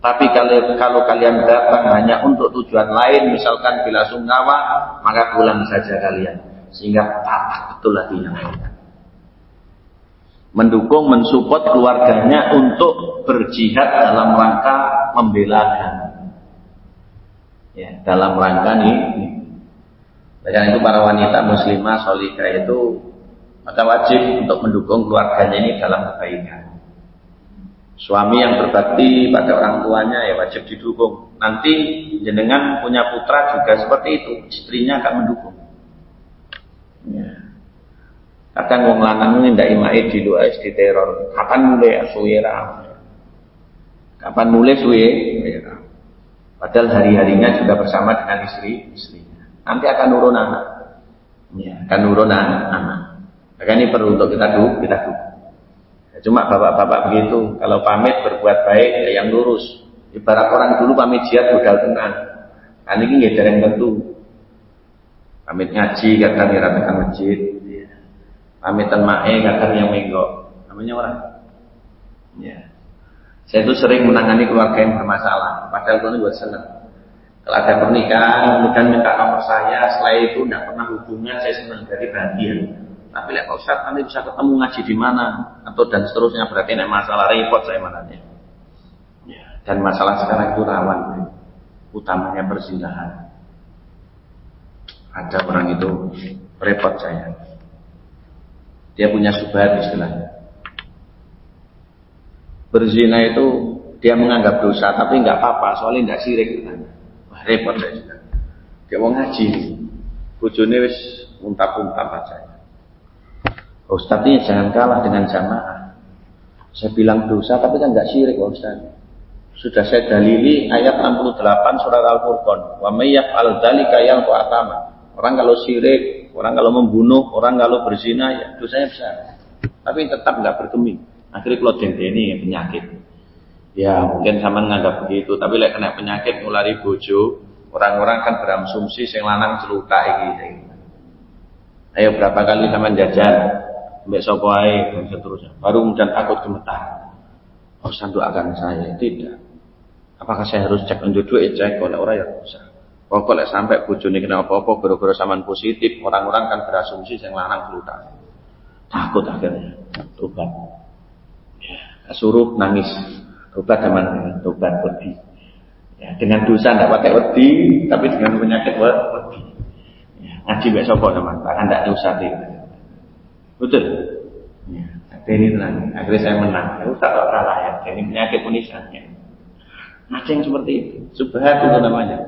Tapi kalau, kalau kalian datang hanya untuk tujuan lain, misalkan bila sungkawa, maka pulang saja kalian. Sehingga patah betul hatinya mereka. Mendukung, mensupport keluarganya untuk berjihad dalam rangka membela agama. Ya, dalam rangka ini. Dan itu para wanita muslimah solika itu Maka wajib untuk mendukung keluarganya ini dalam kebaikan. Suami yang berbakti pada orang tuanya ya wajib didukung. Nanti jenengan punya putra juga seperti itu, istrinya akan mendukung. Ya. Kadang wong lanang ini ndak imai di luar di teror. Kapan mulai suwe Kapan mulai suwe? Padahal hari-harinya juga bersama dengan istri istrinya. Nanti akan nurun anak. Ya, akan nurun anak. anak. Maka ini perlu untuk kita dukung, kita dukung. Ya, cuma bapak-bapak begitu, kalau pamit berbuat baik ya yang lurus. Ibarat orang dulu pamit jihad budal tenang. Kan ini nggak yang tentu. Pamit ngaji kadang diratakan masjid. Ya. Pamit mae kadang yang menggok. Namanya orang. Ya. Saya itu sering menangani keluarga yang bermasalah. Padahal itu buat senang. Kalau ada pernikahan, kemudian minta nomor saya, setelah itu tidak pernah hubungan, saya senang jadi bahagia. Tapi lihat Pak Ustaz, nanti bisa ketemu ngaji di mana, atau dan seterusnya berarti ini masalah repot saya mananya. Ya. Dan masalah sekarang itu rawan, utamanya perzinahan. Ada orang itu repot saya. Dia punya subhat istilahnya berzina itu dia menganggap dosa tapi nggak apa-apa soalnya nggak sirik Wah, repot saya juga. Dia mau ngaji. Bojone wis muntah-muntah saya. Ustaz ini jangan kalah dengan jamaah. Saya bilang dosa tapi kan nggak syirik Ustaz. Sudah saya dalili ayat 68 surat Al-Furqan. Wa may yaf'al dzalika yalqa atama. Orang kalau syirik, orang kalau membunuh, orang kalau berzina ya dosanya besar. Tapi tetap nggak berkeming. Akhirnya kalau ini penyakit. Ya mungkin sama nganggap begitu, tapi lek kena penyakit ngulari bojo, orang-orang kan berasumsi sing lanang celuka iki. Ayo berapa kali sama jajan, mbak sopo dan seterusnya. Baru kemudian takut gemetar. Oh sandu akan saya tidak. Apakah saya harus cek untuk duit cek oleh orang yang usah. Pokoknya sampai bojone kena apa-apa gara-gara saman positif, orang-orang kan berasumsi sing lanang celuka. Takut akhirnya. Tobat suruh nangis tobat zaman tobat wedi ya, dengan dosa tidak pakai wedi tapi dengan penyakit wedi ya, ngaji besok kok teman tak tidak dosa betul. Ya, ini tenang. Akhirnya saya menang. Ya, usah kok kalah ya ini penyakit punisannya ngaji yang seperti itu. Subhat itu namanya.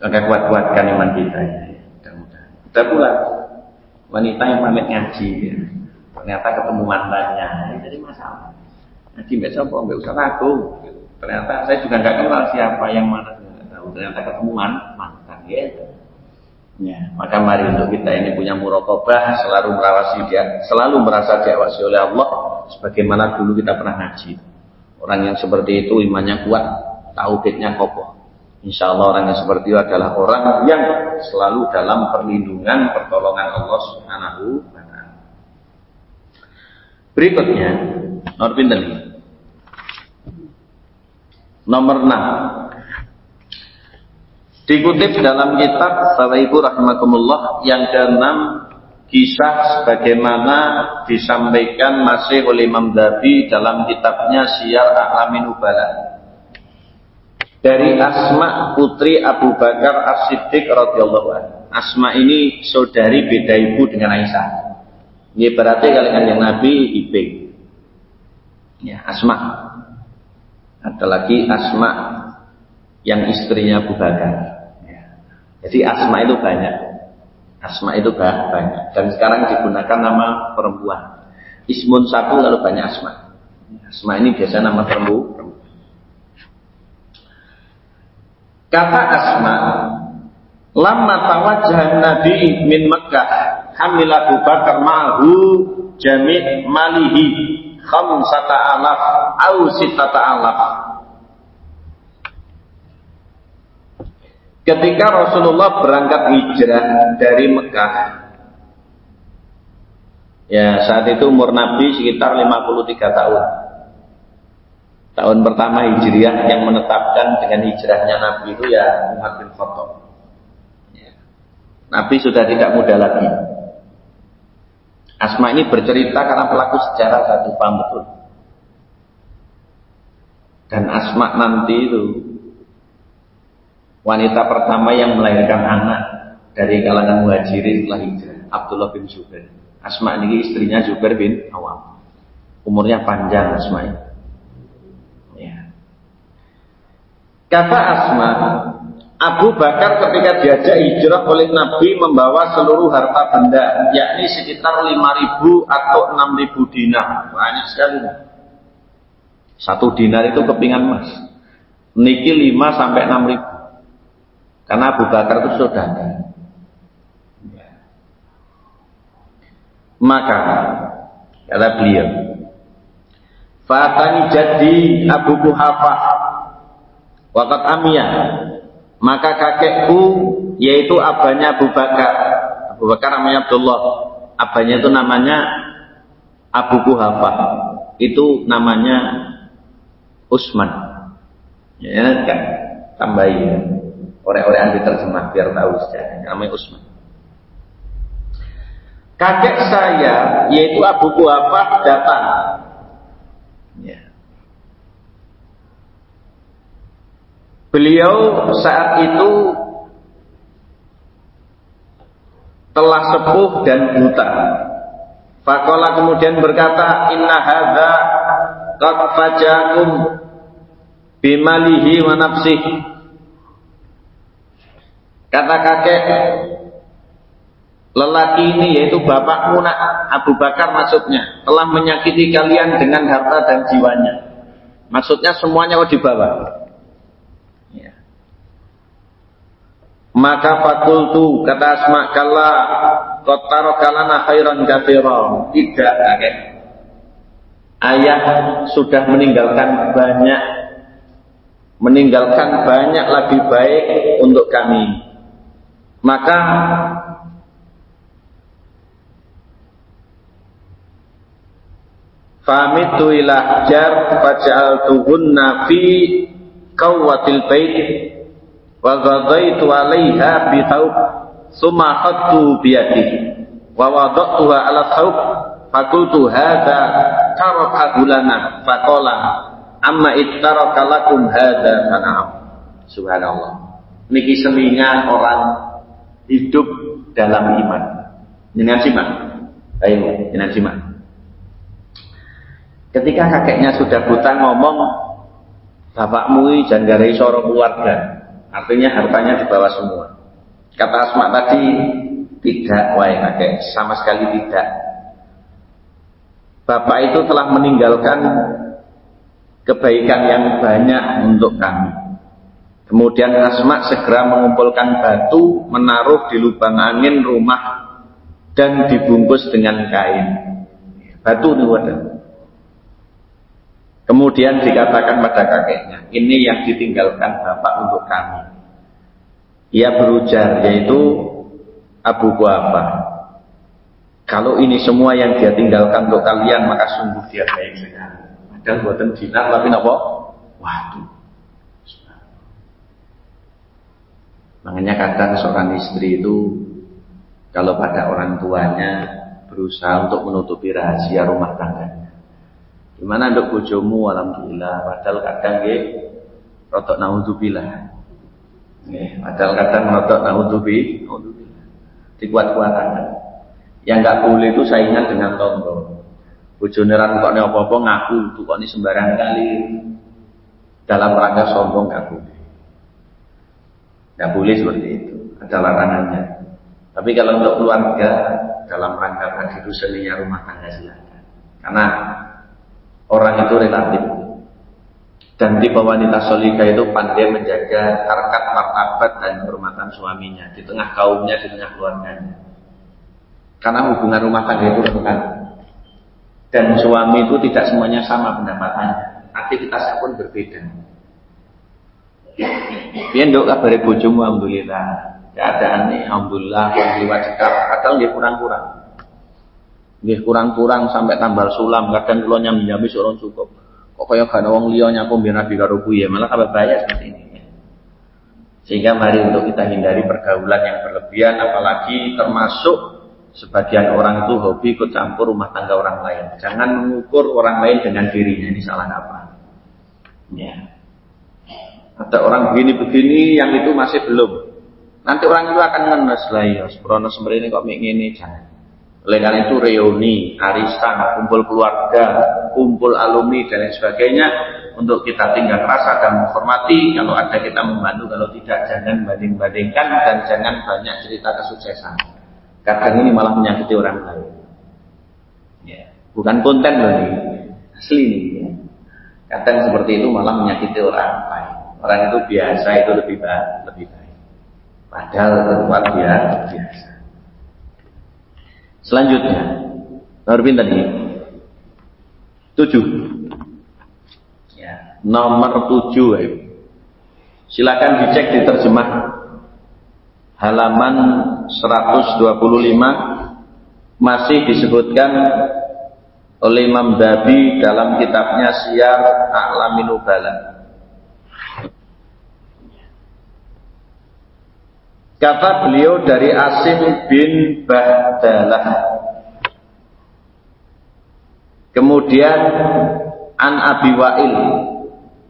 Agak kuat-kuatkan iman kita ya. kita pula wanita yang pamit ngaji. Ya. ternyata ketemu mantannya. Jadi masalah. Ngaji mbak siapa, mbak usah ragu. Ternyata saya juga nggak kenal siapa yang mana. Ternyata ketemuan mantan. Ya. Ya, maka mari untuk kita ini punya murokobah selalu merawasi dia, selalu merasa diawasi oleh Allah sebagaimana dulu kita pernah ngaji. Orang yang seperti itu imannya kuat, tauhidnya kokoh. Insya Allah orang yang seperti itu adalah orang yang selalu dalam perlindungan pertolongan Allah Subhanahu wa taala. Berikutnya, pinten Nomor 6. Dikutip dalam kitab Bapak Ibu rahimakumullah yang keenam kisah sebagaimana disampaikan masih oleh Imam Dabi dalam kitabnya Syiar A'lamin Ubala. Dari Asma putri Abu Bakar As-Siddiq radhiyallahu. Asma ini saudari beda ibu dengan Aisyah. Ini berarti kalian yang Nabi ibe. Ya, Asma ada lagi Asma yang istrinya Abu Bakar. Jadi Asma itu banyak. Asma itu banyak. Dan sekarang digunakan nama perempuan. Ismun satu lalu banyak Asma. Asma ini biasa nama perempuan. Kata Asma, lama tawajjah Nabi min Makkah hamil Abu Bakar ma'hu jami' malihi khamsata alaf au sitata alaf Ketika Rasulullah berangkat hijrah dari Mekah Ya saat itu umur Nabi sekitar 53 tahun Tahun pertama hijriah yang menetapkan dengan hijrahnya Nabi itu ya Umar bin Khattab ya. Nabi sudah tidak muda lagi Asma ini bercerita karena pelaku sejarah satu paham betul. Dan Asma nanti itu wanita pertama yang melahirkan anak dari kalangan muhajirin setelah hijrah, Abdullah bin Zubair. Asma ini istrinya Zubair bin Awam. Umurnya panjang Asma ini. Ya. Kata Asma, Abu Bakar ketika diajak hijrah oleh Nabi membawa seluruh harta benda, yakni sekitar 5.000 atau 6.000 dinar. Banyak sekali. Satu dinar itu kepingan emas. Niki 5 sampai 6.000. Karena Abu Bakar itu saudara. Maka kata beliau, Fatani jadi Abu Kuhafah Wakat Amiyah maka kakekku yaitu abahnya Abu Bakar. Abu Bakar namanya Abdullah. Abahnya itu namanya Abu Kuhafa. Itu namanya Usman. Ya kan? Tambahin. Orang-orang yang diterjemah biar tahu saja. Namanya Usman. Kakek saya yaitu Abu Kuhafa datang. Ya. Beliau saat itu telah sepuh dan buta. Fakola kemudian berkata, Inna hadha qad fajakum bimalihi wa nafsih. Kata kakek, lelaki ini yaitu bapakmu nak Abu Bakar maksudnya telah menyakiti kalian dengan harta dan jiwanya. Maksudnya semuanya mau dibawa. Maka fakultu kata Asma kala kotaro kalana khairan kathira. Tidak kakek. Ayah sudah meninggalkan banyak meninggalkan banyak lebih baik untuk kami. Maka Famitu ila jar faj'altuhunna fi kawatil bait wa ghadaitu 'alaiha bi thawb thumma khattu bi yadi wa wada'tuha 'ala thawb fakultu hadha taraka lana faqala amma ittaraka lakum fana'am subhanallah. Niki selinga orang hidup dalam iman dengan simak ayo dengan simak ketika kakeknya sudah buta ngomong bapakmu jangan garai sorong keluarga Artinya hartanya dibawa semua. Kata Asma tadi, tidak, wahai kakek, sama sekali tidak. Bapak itu telah meninggalkan kebaikan yang banyak untuk kami. Kemudian Asma segera mengumpulkan batu, menaruh di lubang angin rumah dan dibungkus dengan kain. Batu ini wadah. Kemudian dikatakan pada kakeknya, ini yang ditinggalkan bapak untuk kami. Ia berujar, yaitu Abu Kuafa. Kalau ini semua yang dia tinggalkan untuk kalian, maka sungguh dia baik sekali. Padahal buatan dinar, tapi apa? Waduh. Makanya kadang seorang istri itu kalau pada orang tuanya berusaha untuk menutupi rahasia rumah tangga Gimana untuk bojomu alhamdulillah padahal kadang nggih rotok naudzubillah. Nggih, padahal kadang rotok naudzubi, naudzubillah. Dikuat-kuatan. Yang enggak boleh itu saingan dengan tonggo. Bojone ra kok apa-apa ngaku tukone sembarang kali. Dalam rangka sombong enggak boleh. Enggak boleh seperti itu. Ada larangannya. Tapi kalau untuk keluarga dalam rangka tadi itu seninya rumah tangga silakan. Karena orang itu relatif. Dan tipe wanita solika itu pandai menjaga harkat martabat dan kehormatan suaminya di tengah kaumnya, di tengah keluarganya. Karena hubungan rumah tangga itu rentan. Dan suami itu tidak semuanya sama pendapatannya. Aktivitasnya pun berbeda. Biar dok kabar bojomu alhamdulillah. Keadaan nih alhamdulillah liwat cekap, padahal dia kurang-kurang. Nggih kurang-kurang sampai tambal sulam, kadang kula nyambi-nyambi seorang cukup. Kok kaya gak wong liya nyapu biar nabi karo ya, malah kabar bahaya seperti ini. Sehingga mari untuk kita hindari pergaulan yang berlebihan, apalagi termasuk sebagian orang itu hobi ikut campur rumah tangga orang lain. Jangan mengukur orang lain dengan dirinya, ini salah apa? Ya. Ada orang begini-begini yang itu masih belum. Nanti orang itu akan ngenes lah ya, seperti ini kok ini jangan. Oleh karena itu reuni, arisan, kumpul keluarga, kumpul alumni dan lain sebagainya untuk kita tinggal rasa dan menghormati. Kalau ada kita membantu, kalau tidak jangan banding-bandingkan dan jangan banyak cerita kesuksesan. Kadang ini malah menyakiti orang lain. Ya. Bukan konten loh ini, asli nih. Ya. Kadang seperti itu malah menyakiti orang. Orang itu biasa itu lebih baik, lebih baik. Padahal keluar dia biasa. Selanjutnya, nomor ini? Tujuh. Ya, nomor tujuh. Ya. Silakan dicek di terjemah halaman 125 masih disebutkan oleh Imam Babi dalam kitabnya Syiar A'lamin Nubala. Kata beliau dari Asim bin Bahdalah. Kemudian An Abi Wa'il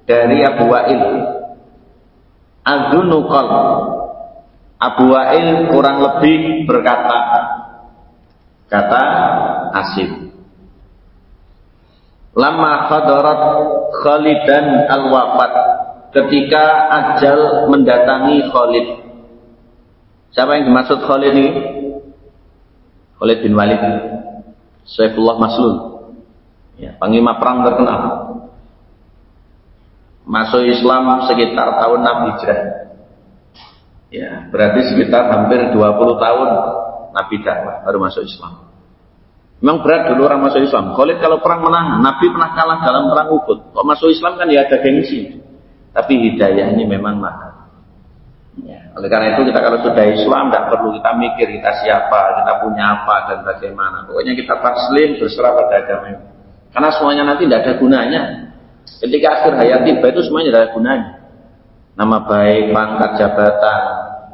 dari Abu Wa'il. Azunukal. Abu Wa'il kurang lebih berkata. Kata Asim. Lama khadarat Khalidan al-wafat. Ketika ajal mendatangi Khalid Siapa yang dimaksud Khalid ini? Khalid bin Walid. Saifullah Maslul. Ya, panglima perang terkenal. Masuk Islam sekitar tahun 6 Hijrah. Ya, berarti sekitar hampir 20 tahun Nabi dakwah baru masuk Islam. Memang berat dulu orang masuk Islam. Khalid kalau perang menang, Nabi pernah kalah dalam perang Uhud. Kok masuk Islam kan ya ada gengsi. Tapi hidayah ini memang mahal. Ya, oleh karena itu kita kalau sudah Islam tidak perlu kita mikir kita siapa, kita punya apa dan bagaimana. Pokoknya kita taslim berserah pada agama Karena semuanya nanti tidak ada gunanya. Ketika akhir hayat tiba itu semuanya tidak ada gunanya. Nama baik, pangkat, jabatan,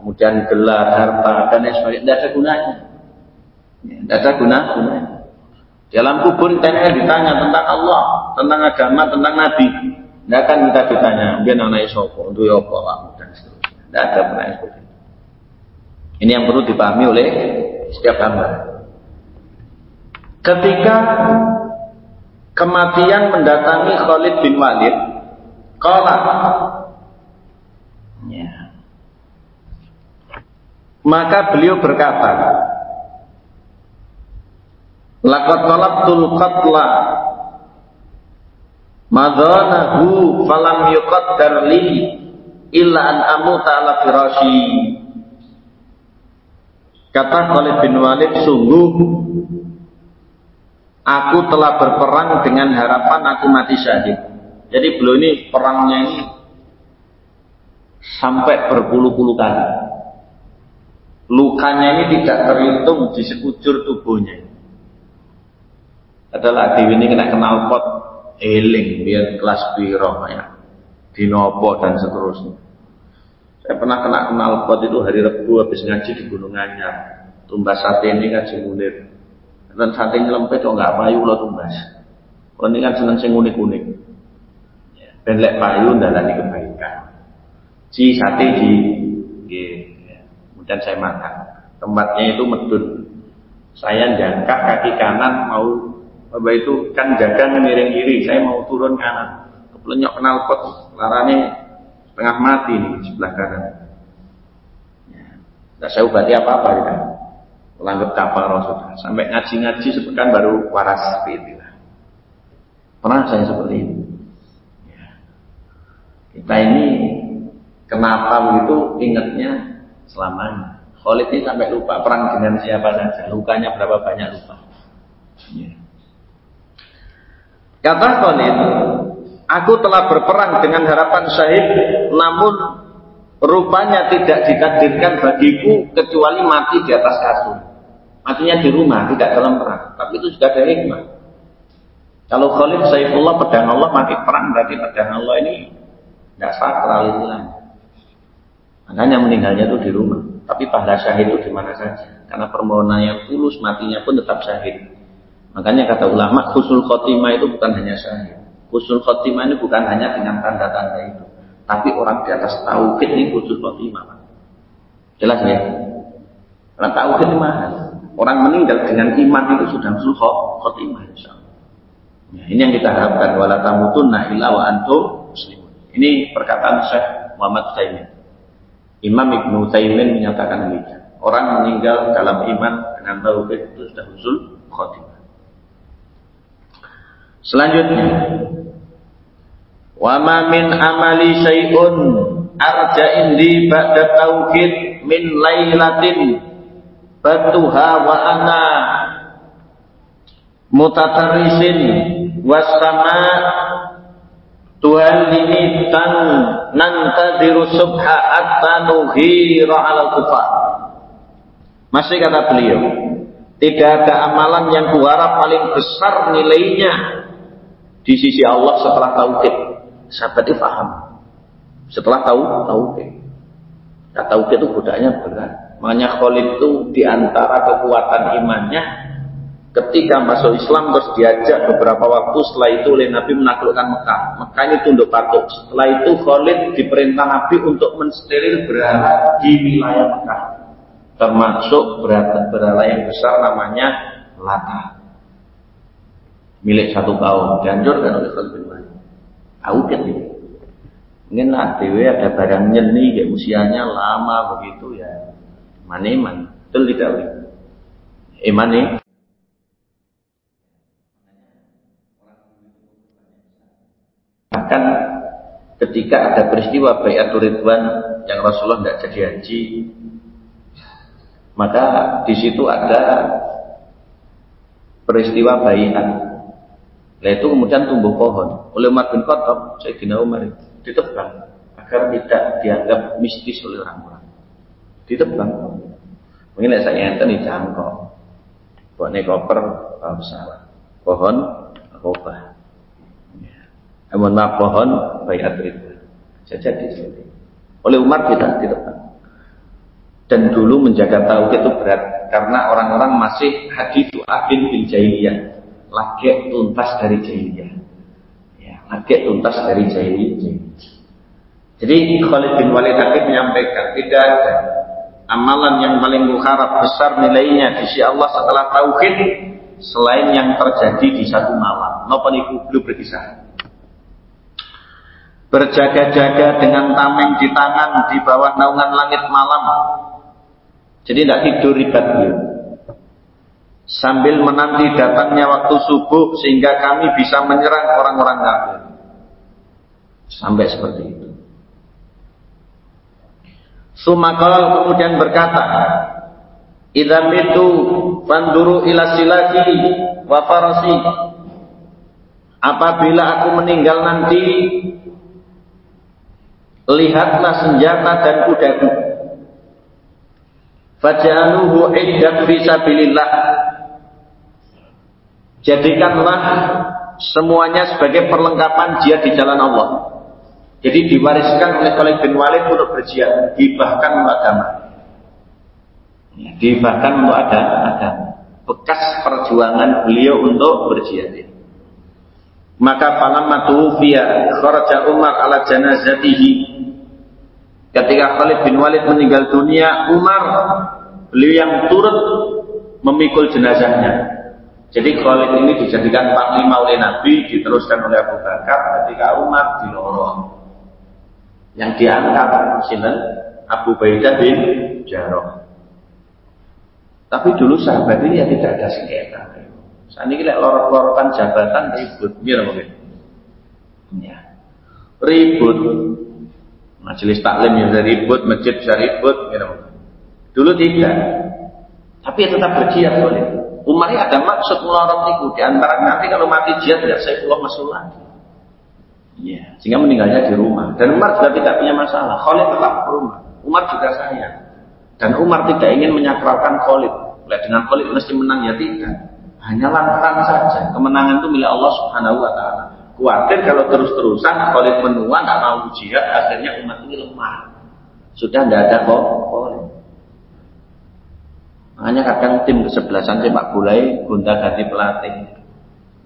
kemudian gelar, harta dan lain sebagainya tidak ada gunanya. Ya, tidak ada guna gunanya. Dalam kubur kita ditanya tentang Allah, tentang agama, tentang Nabi. Tidak akan kita ditanya, dia anak sopo, untuk apa, seterusnya. Tidak ada pernah seperti. Ini yang perlu dipahami oleh setiap hamba. Ketika kematian mendatangi Khalid bin Walid, kala ya. Maka beliau berkata, Laqad talabtul qatla madanahu falam yuqaddar li illa an amuta ala firashi. Kata Khalid bin Walid sungguh aku telah berperang dengan harapan aku mati syahid. Jadi beliau ini perangnya ini sampai berpuluh-puluh kali. Lukanya ini tidak terhitung di sekujur tubuhnya. Adalah Dewi ini kena kenal pot eling biar kelas biru ya dinopo dan seterusnya. Saya pernah kena kenal pot itu hari Rabu habis ngaji di Gunung Anyar. Tumbas sate ini kan munir. Dan sate nyelempet kok nggak payu lo tumbas. Kalau ini kan seneng sing unik-unik. Ya, ben lek payu ndalani kebaikan. Ci sate di ya. Kemudian saya makan. Tempatnya itu medun. Saya jangka kaki kanan mau apa itu kan jaga miring kiri, saya mau turun kanan lenyok kenal pot larane setengah mati nih sebelah kanan ya. Tidak saya ubati apa-apa ya kan. Langgep kapal Rasulullah. Sampai ngaji-ngaji sepekan baru waras seperti itu. Pernah saya seperti itu. Ya. Kita ini kenapa begitu ingatnya selamanya. Khalid ini sampai lupa perang dengan siapa saja. Lukanya berapa banyak lupa. Ya. Kata Khalid, Aku telah berperang dengan harapan syahid, namun rupanya tidak ditakdirkan bagiku kecuali mati di atas kasur. Matinya di rumah, tidak dalam perang. Tapi itu sudah ada hikmah. Kalau Khalid Saifullah pedang Allah mati perang berarti pedang Allah ini tidak sakral istilahnya. Makanya meninggalnya itu di rumah. Tapi pahala syahid itu di mana saja. Karena permohonan yang tulus matinya pun tetap syahid. Makanya kata ulama, khusul khotimah itu bukan hanya syahid. Husnul khotimah ini bukan hanya dengan tanda-tanda itu. Tapi orang di atas tauhid ini husnul khotimah. Jelas ya? Karena tauhid ini mahal. Orang meninggal dengan iman itu sudah husnul khotimah insyaallah. Ya, ini yang kita harapkan wala tamutunna illa wa antum muslimun. Ini perkataan Syekh Muhammad Taimin. Imam Ibnu Taimin menyatakan demikian. Orang meninggal dalam iman dengan tauhid itu sudah husnul khotimah. Selanjutnya, wa ma min amali syai'un arja indi ba'da tauhid min lailatin batuha wa ana mutatarisin wasama Tuhan ini tan nantadiru subha at-tanuhira ala kufar. Masih kata beliau, tidak ada amalan yang kuharap paling besar nilainya di sisi Allah setelah tauhid. Sahabat itu paham. Setelah tahu tauhid. Nah, tauhid itu godaannya berat. Makanya Khalid itu di antara kekuatan imannya ketika masuk Islam terus diajak beberapa waktu setelah itu oleh Nabi menaklukkan Mekah. Mekah ini tunduk patuh. Setelah itu Khalid diperintah Nabi untuk mensteril berhala di wilayah Mekah. Termasuk berhala yang besar namanya Lata. Milik satu kaum. Dianjurkan oleh Khalid bin Walid. Tahu kan ini? Mungkin lah, ada barang nyeni, kayak usianya lama begitu ya Mana iman? Betul tidak? Iman nih. Bahkan ketika ada peristiwa Bayatul Ridwan yang Rasulullah tidak jadi haji, maka di situ ada peristiwa bayian. Nah itu kemudian tumbuh pohon oleh Umar bin Khattab, Sayyidina Umar ditebang agar tidak dianggap mistis oleh orang-orang. Ditebang. Mungkin saya enten di jangkau. Buatnya koper pesawat. Pohon kobah. Ya. Mohon maaf pohon bayat itu. Saja di sini. Oleh Umar kita di depan. Dan dulu menjaga tahu itu berat karena orang-orang masih hadithu abin bil jahiliyah. Lagi tuntas dari jahiliyah. Ya, lagi tuntas dari jahiliyah. Jadi Khalid bin Walid tadi menyampaikan tidak ada amalan yang paling mengharap besar nilainya di sisi Allah setelah tauhid selain yang terjadi di satu malam. Napa niku belum berkisah. Berjaga-jaga dengan tameng di tangan di bawah naungan langit malam. Jadi tidak tidur ribat dia. Sambil menanti datangnya waktu subuh sehingga kami bisa menyerang orang-orang kafir. Sampai seperti itu. Sumakal kemudian berkata, Idam itu panduru ila silaki wa farasi. Apabila aku meninggal nanti, lihatlah senjata dan kudaku. Faj'aluhu iddat fi sabilillah. Jadikanlah semuanya sebagai perlengkapan jihad di jalan Allah. Jadi diwariskan oleh Khalid bin Walid untuk berjihad, dibahkan untuk agama. Ya, dibahkan untuk ada agama. Bekas perjuangan beliau untuk berjihad. Maka falamma tuwfiya kharaja Umar ala janazatihi. Ketika Khalid bin Walid meninggal dunia, Umar beliau yang turut memikul jenazahnya. Jadi Khalid ini dijadikan panglima oleh Nabi, diteruskan oleh Abu Bakar ketika Umar dilorong yang diangkat sinten Abu Baidah bin Jarrah. Tapi dulu sahabat ini ya tidak ada sengketa. Saat ini lihat lorot-lorotan jabatan ribut, biar mungkin. Ya. Ribut. Majelis taklim yang ribut, masjid bisa ribut, biar mungkin. Dulu tidak. Tapi ya tetap berjihad boleh. Umar ini ada maksud melorot itu. Di antara nanti kalau mati jihad tidak saya pulang masuk lagi. Iya, sehingga meninggalnya di rumah. Dan Umar juga tidak punya masalah. Khalid tetap di rumah. Umar juga sayang. Dan Umar tidak ingin menyakralkan Khalid. Oleh dengan Khalid mesti menang ya tidak. Hanya lantaran saja. Kemenangan itu milik Allah Subhanahu wa taala. Kuatir kalau terus-terusan Khalid menua nggak mau jihad, akhirnya umat ini lemah. Sudah tidak ada Khalid. Makanya kadang tim kesebelasan sepak bola gonta ganti pelatih.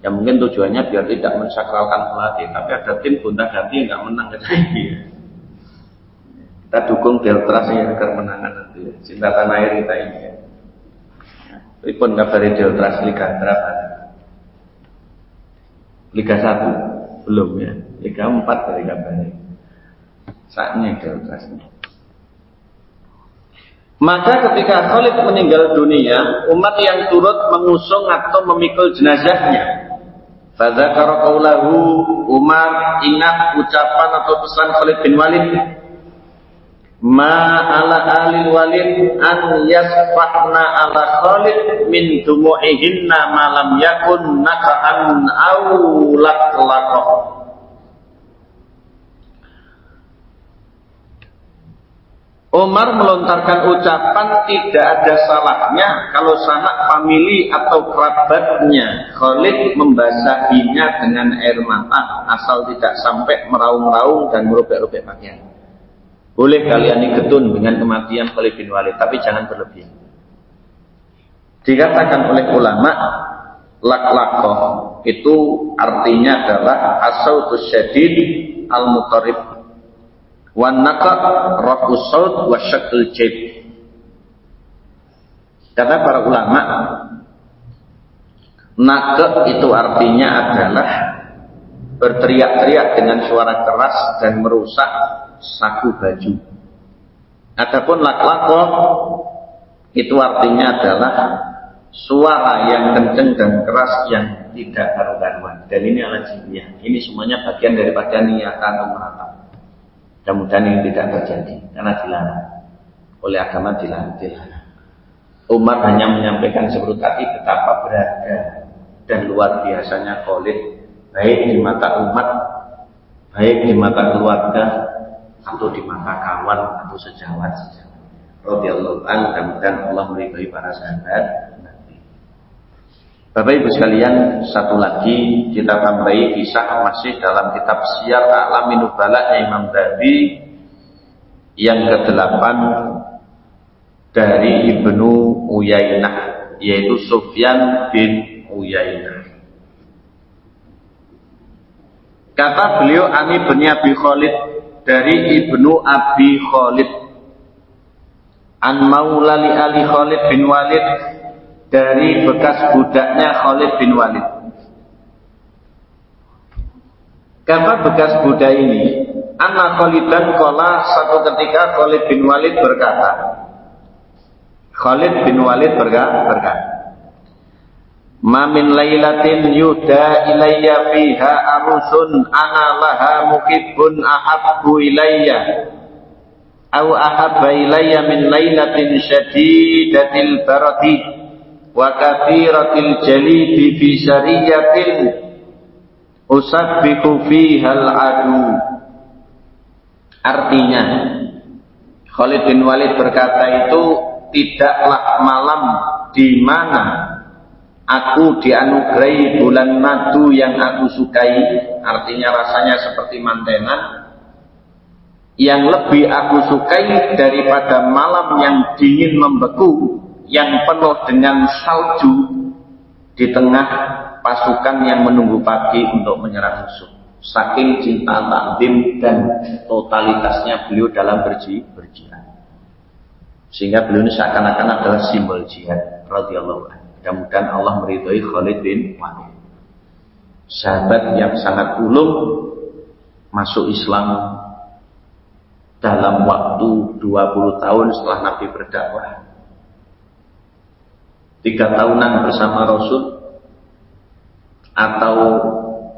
Ya mungkin tujuannya biar tidak mensakralkan pelatih, tapi ada tim gonta ganti yang nggak menang ya. Kita dukung Deltras ya agar menangan nanti. Cinta tanah air kita ini ya. Pripun kabari Deltras Liga berapa? Liga 1 belum ya. Liga 4 dari kabarnya. Saatnya Deltras. Maka ketika Khalid meninggal dunia, umat yang turut mengusung atau memikul jenazahnya. Fadzakara qaulahu Umar ingat ucapan atau pesan Khalid bin Walid ma ala alil walid an yasfahna ala khalid min dumu'ihinna ma lam yakun naka'an aw laklaqah Umar melontarkan ucapan tidak ada salahnya kalau sanak famili atau kerabatnya Khalid membasahinya dengan air mata asal tidak sampai meraung-raung dan merobek-robek pakaian. Boleh kalian iketun dengan kematian Khalid bin Walid, tapi jangan berlebihan. Dikatakan oleh ulama, laklakoh itu artinya adalah asautus syadid al-mutarib wan naqa rafus saut wa jib. Kata para ulama, nake itu artinya adalah berteriak-teriak dengan suara keras dan merusak saku baju. Adapun lak-lako itu artinya adalah suara yang kenceng dan keras yang tidak karu-karuan. Dan ini jinnah. Ini semuanya bagian daripada niatan meratap. Mudah-mudahan ini tidak terjadi karena dilarang oleh agama dilarang. dilarang. Umar hanya menyampaikan seperti tadi betapa berharga dan luar biasanya Khalid baik di mata umat, baik di mata keluarga, atau di mata kawan atau sejawat an dan Allah meridhai para sahabat Bapak Ibu sekalian, satu lagi kita tambahi kisah masih dalam kitab Syiar A'lamin Nubala Imam Dhabi yang ke-8 dari Ibnu Uyainah yaitu Sufyan bin Uyainah. Kata beliau Ani bin Abi Khalid dari Ibnu Abi Khalid An Maulali Ali Khalid bin Walid dari bekas budaknya Khalid bin Walid. Kata bekas budak ini Anna Khalidan kola satu ketika Khalid bin Walid berkata Khalid bin Walid berkata Ma min lailatin yuda ilayya fiha arusun ana laha mukibbun ahabbu ilayya aw ahabba ilayya min lailatin syadidatil barati wa kathiratil jalibi fi syariyatin usabbiku fiha al-adu artinya Khalid bin Walid berkata itu tidaklah malam di mana Aku dianugerahi bulan madu yang aku sukai, artinya rasanya seperti mantenan. Yang lebih aku sukai daripada malam yang dingin membeku, yang penuh dengan salju di tengah pasukan yang menunggu pagi untuk menyerang musuh. Saking cinta takdim dan totalitasnya beliau dalam berji, berjihad. Sehingga beliau ini seakan-akan adalah simbol jihad radhiyallahu anhu. Mudah-mudahan Allah meridhoi Khalid bin Walid. Sahabat yang sangat ulung masuk Islam dalam waktu 20 tahun setelah Nabi berdakwah. Tiga tahunan bersama Rasul atau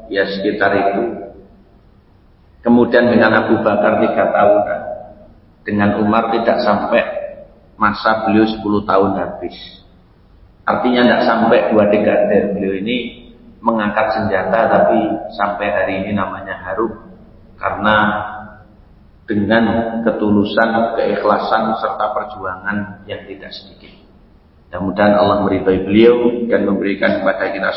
ya sekitar itu. Kemudian dengan Abu Bakar tiga tahunan. Dengan Umar tidak sampai masa beliau 10 tahun habis. Artinya tidak sampai dua dekade beliau ini mengangkat senjata tapi sampai hari ini namanya harum karena dengan ketulusan, keikhlasan serta perjuangan yang tidak sedikit. Mudah-mudahan Allah meridhai beliau dan memberikan kepada kita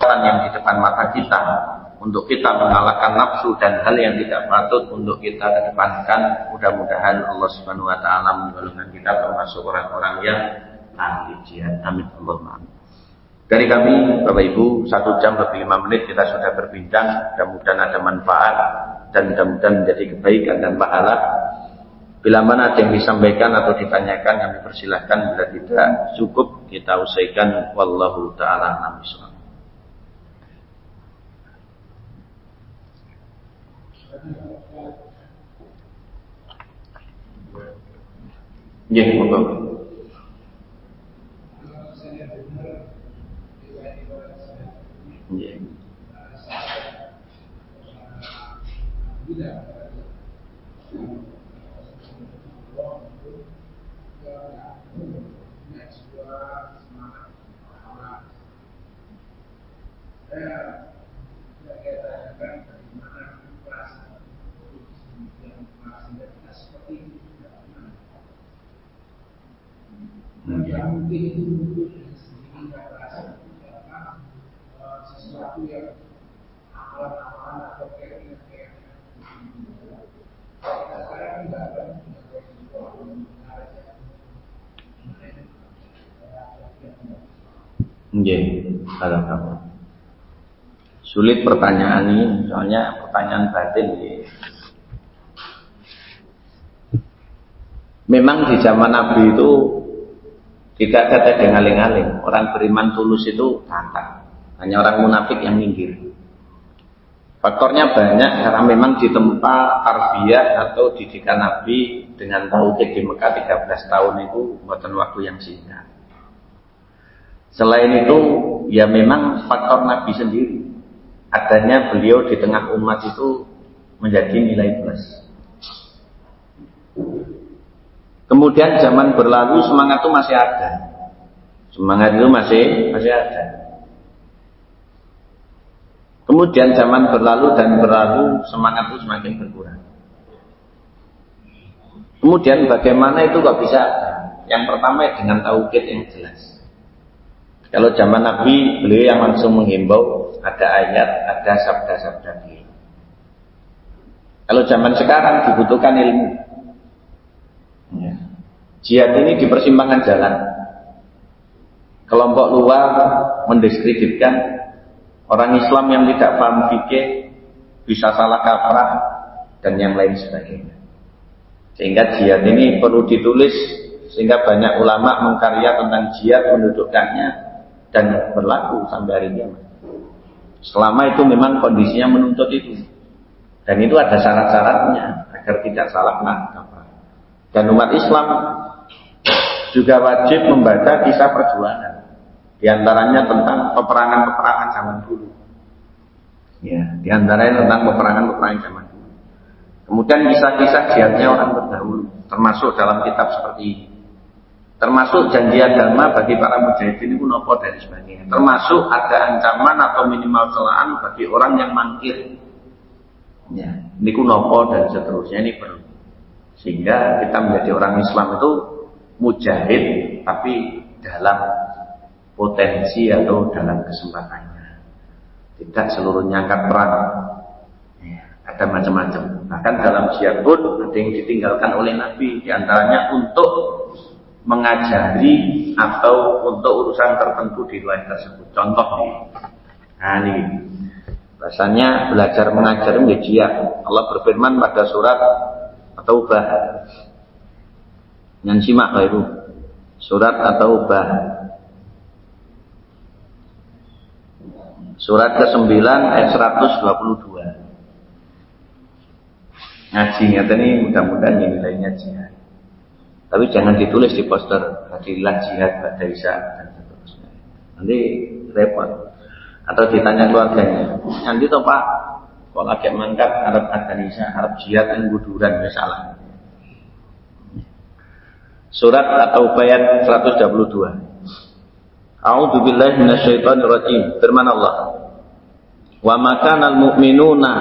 yang di depan mata kita untuk kita mengalahkan nafsu dan hal yang tidak patut untuk kita kedepankan. Mudah-mudahan Allah Subhanahu wa taala menggolongkan kita termasuk orang-orang yang ahli jihad. Amin Allahumma Dari kami, Bapak Ibu, satu jam lebih lima menit kita sudah berbincang. Mudah-mudahan ada manfaat dan mudah-mudahan menjadi kebaikan dan pahala. Bila mana ada yang disampaikan atau ditanyakan kami persilahkan. Bila tidak cukup kita usaikan. Wallahu taala alam Ya, monggo. Kalau kamu. Sulit pertanyaan ini, soalnya pertanyaan batin. Memang di zaman Nabi itu tidak ada dengan aling-aling. Orang beriman tulus itu tantang. Hanya orang munafik yang minggir. Faktornya banyak karena memang di tempat tarbiyah atau didikan Nabi dengan tauhid di Mekah 13 tahun itu buatan waktu yang singkat. Selain itu, ya memang faktor Nabi sendiri. Adanya beliau di tengah umat itu menjadi nilai plus. Kemudian zaman berlalu semangat itu masih ada. Semangat itu masih masih ada. Kemudian zaman berlalu dan berlalu semangat itu semakin berkurang. Kemudian bagaimana itu kok bisa? Yang pertama dengan tauhid yang jelas. Kalau zaman Nabi, beliau yang langsung menghimbau, ada ayat, ada sabda-sabda beliau. Kalau zaman sekarang dibutuhkan ilmu. Ya. Jihad ini di persimpangan jalan. Kelompok luar mendiskreditkan orang Islam yang tidak paham fikih bisa salah kaprah dan yang lain sebagainya. Sehingga jihad ini perlu ditulis sehingga banyak ulama mengkarya tentang jihad mendudukkannya dan berlaku sampai hari kiamat. Selama itu memang kondisinya menuntut itu. Dan itu ada syarat-syaratnya agar tidak salah langkah. Dan umat Islam juga wajib membaca kisah perjuangan. Di antaranya tentang peperangan-peperangan zaman dulu. Ya, di antaranya tentang peperangan-peperangan zaman dulu. Kemudian kisah-kisah jihadnya orang terdahulu, termasuk dalam kitab seperti ini. Termasuk janji agama bagi para mujahidin itu nopo dan sebagainya. Termasuk ada ancaman atau minimal celaan bagi orang yang mangkir. Ya, ini nopo dan seterusnya ini perlu. Sehingga kita menjadi orang Islam itu mujahid tapi dalam potensi atau dalam kesempatannya. Tidak seluruhnya angkat perang. Ya, ada macam-macam. Bahkan dalam jihad pun ada yang ditinggalkan oleh Nabi. Di antaranya untuk mengajari atau untuk urusan tertentu di luar tersebut. Contoh nih, nah ini. Bahasanya belajar mengajar menjadi Allah berfirman pada surat atau bah yang simak Ibu. Surat atau bah surat ke-9 ayat 122 ngaji ini mudah-mudahan nilainya jihad tapi jangan ditulis di poster hadilah jihad pada Isya dan seterusnya. Nanti repot. Atau ditanya keluarganya, nanti toh Pak, kalau lagi mangkat Arab Isya, Arab jihad yang guduran, ya salah. Surat atau ayat 122. A'udzu billahi minasyaitonir rajim. Firman Allah. Wa makanal mu'minuna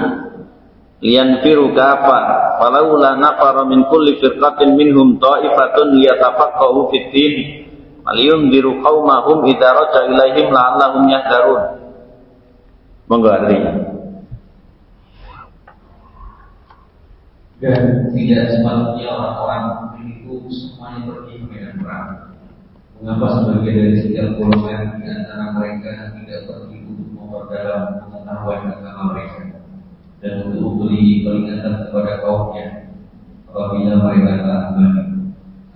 liyanfiru kafa falaula nafara min kulli firqatin minhum ta'ifatun liyatafaqahu fid din. Waliyundiru qaumahum idza raja ilaihim la'allahum yahdharun monggo artinya dan tidak sepatutnya orang-orang itu semuanya pergi ke medan perang. Mengapa sebagian dari setiap golongan di antara mereka tidak pergi untuk memperdalam pengetahuan agama mereka dan untuk memberi peringatan kepada kaumnya. apabila mereka telah mati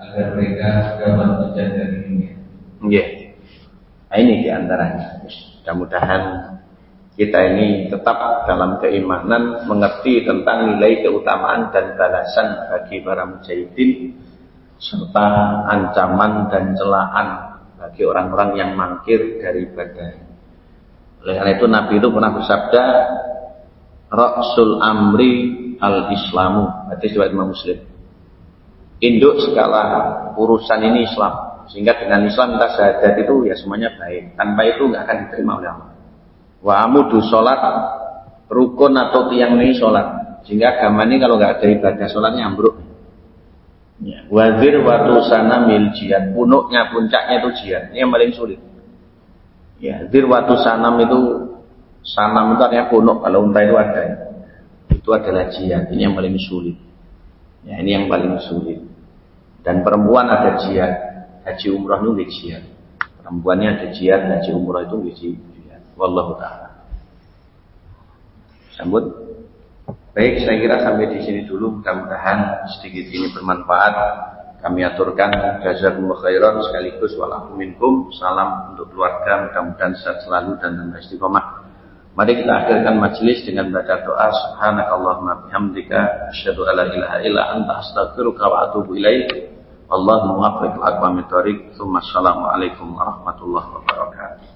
agar mereka dapat menjaga dirinya. Iya. Nah, ini di antaranya. Mudah-mudahan kita ini tetap dalam keimanan mengerti tentang nilai keutamaan dan balasan bagi para mujahidin serta ancaman dan celaan bagi orang-orang yang mangkir dari ibadah. Oleh karena itu Nabi itu pernah bersabda, Rasul Amri al-Islamu. Hadis riwayat Imam Muslim. Induk segala urusan ini Islam. Sehingga dengan Islam kita syahadat itu ya semuanya baik. Tanpa itu nggak akan diterima oleh Allah. Wa amudu sholat rukun atau tiang ini sholat. Sehingga agama ini kalau nggak ada ibadah sholatnya ambruk. Ya. Wazir watu sana mil jihad. Punuknya, puncaknya itu jihad. Ini yang paling sulit. Ya, watu sanam itu sanam itu artinya kalau unta itu ada. Itu adalah jihad. Ini yang paling sulit. Ya, ini yang paling sulit. Dan perempuan ada jihad. Haji umroh itu jihad. Perempuannya ada jihad, haji umroh itu jihad. Wallahu taala. Sambut. Baik, saya kira sampai di sini dulu. Mudah-mudahan sedikit ini bermanfaat. Kami aturkan jazakumullah khairan sekaligus walafu minkum. Salam untuk keluarga, mudah-mudahan sehat selalu dan tambah istiqomah. Mari kita akhirkan majelis dengan baca doa subhanakallahumma bihamdika asyhadu alla ilaha illa anta astaghfiruka wa atubu ilaik. Allahumma waffiq al-aqwamit thoriq. Assalamualaikum warahmatullahi wabarakatuh.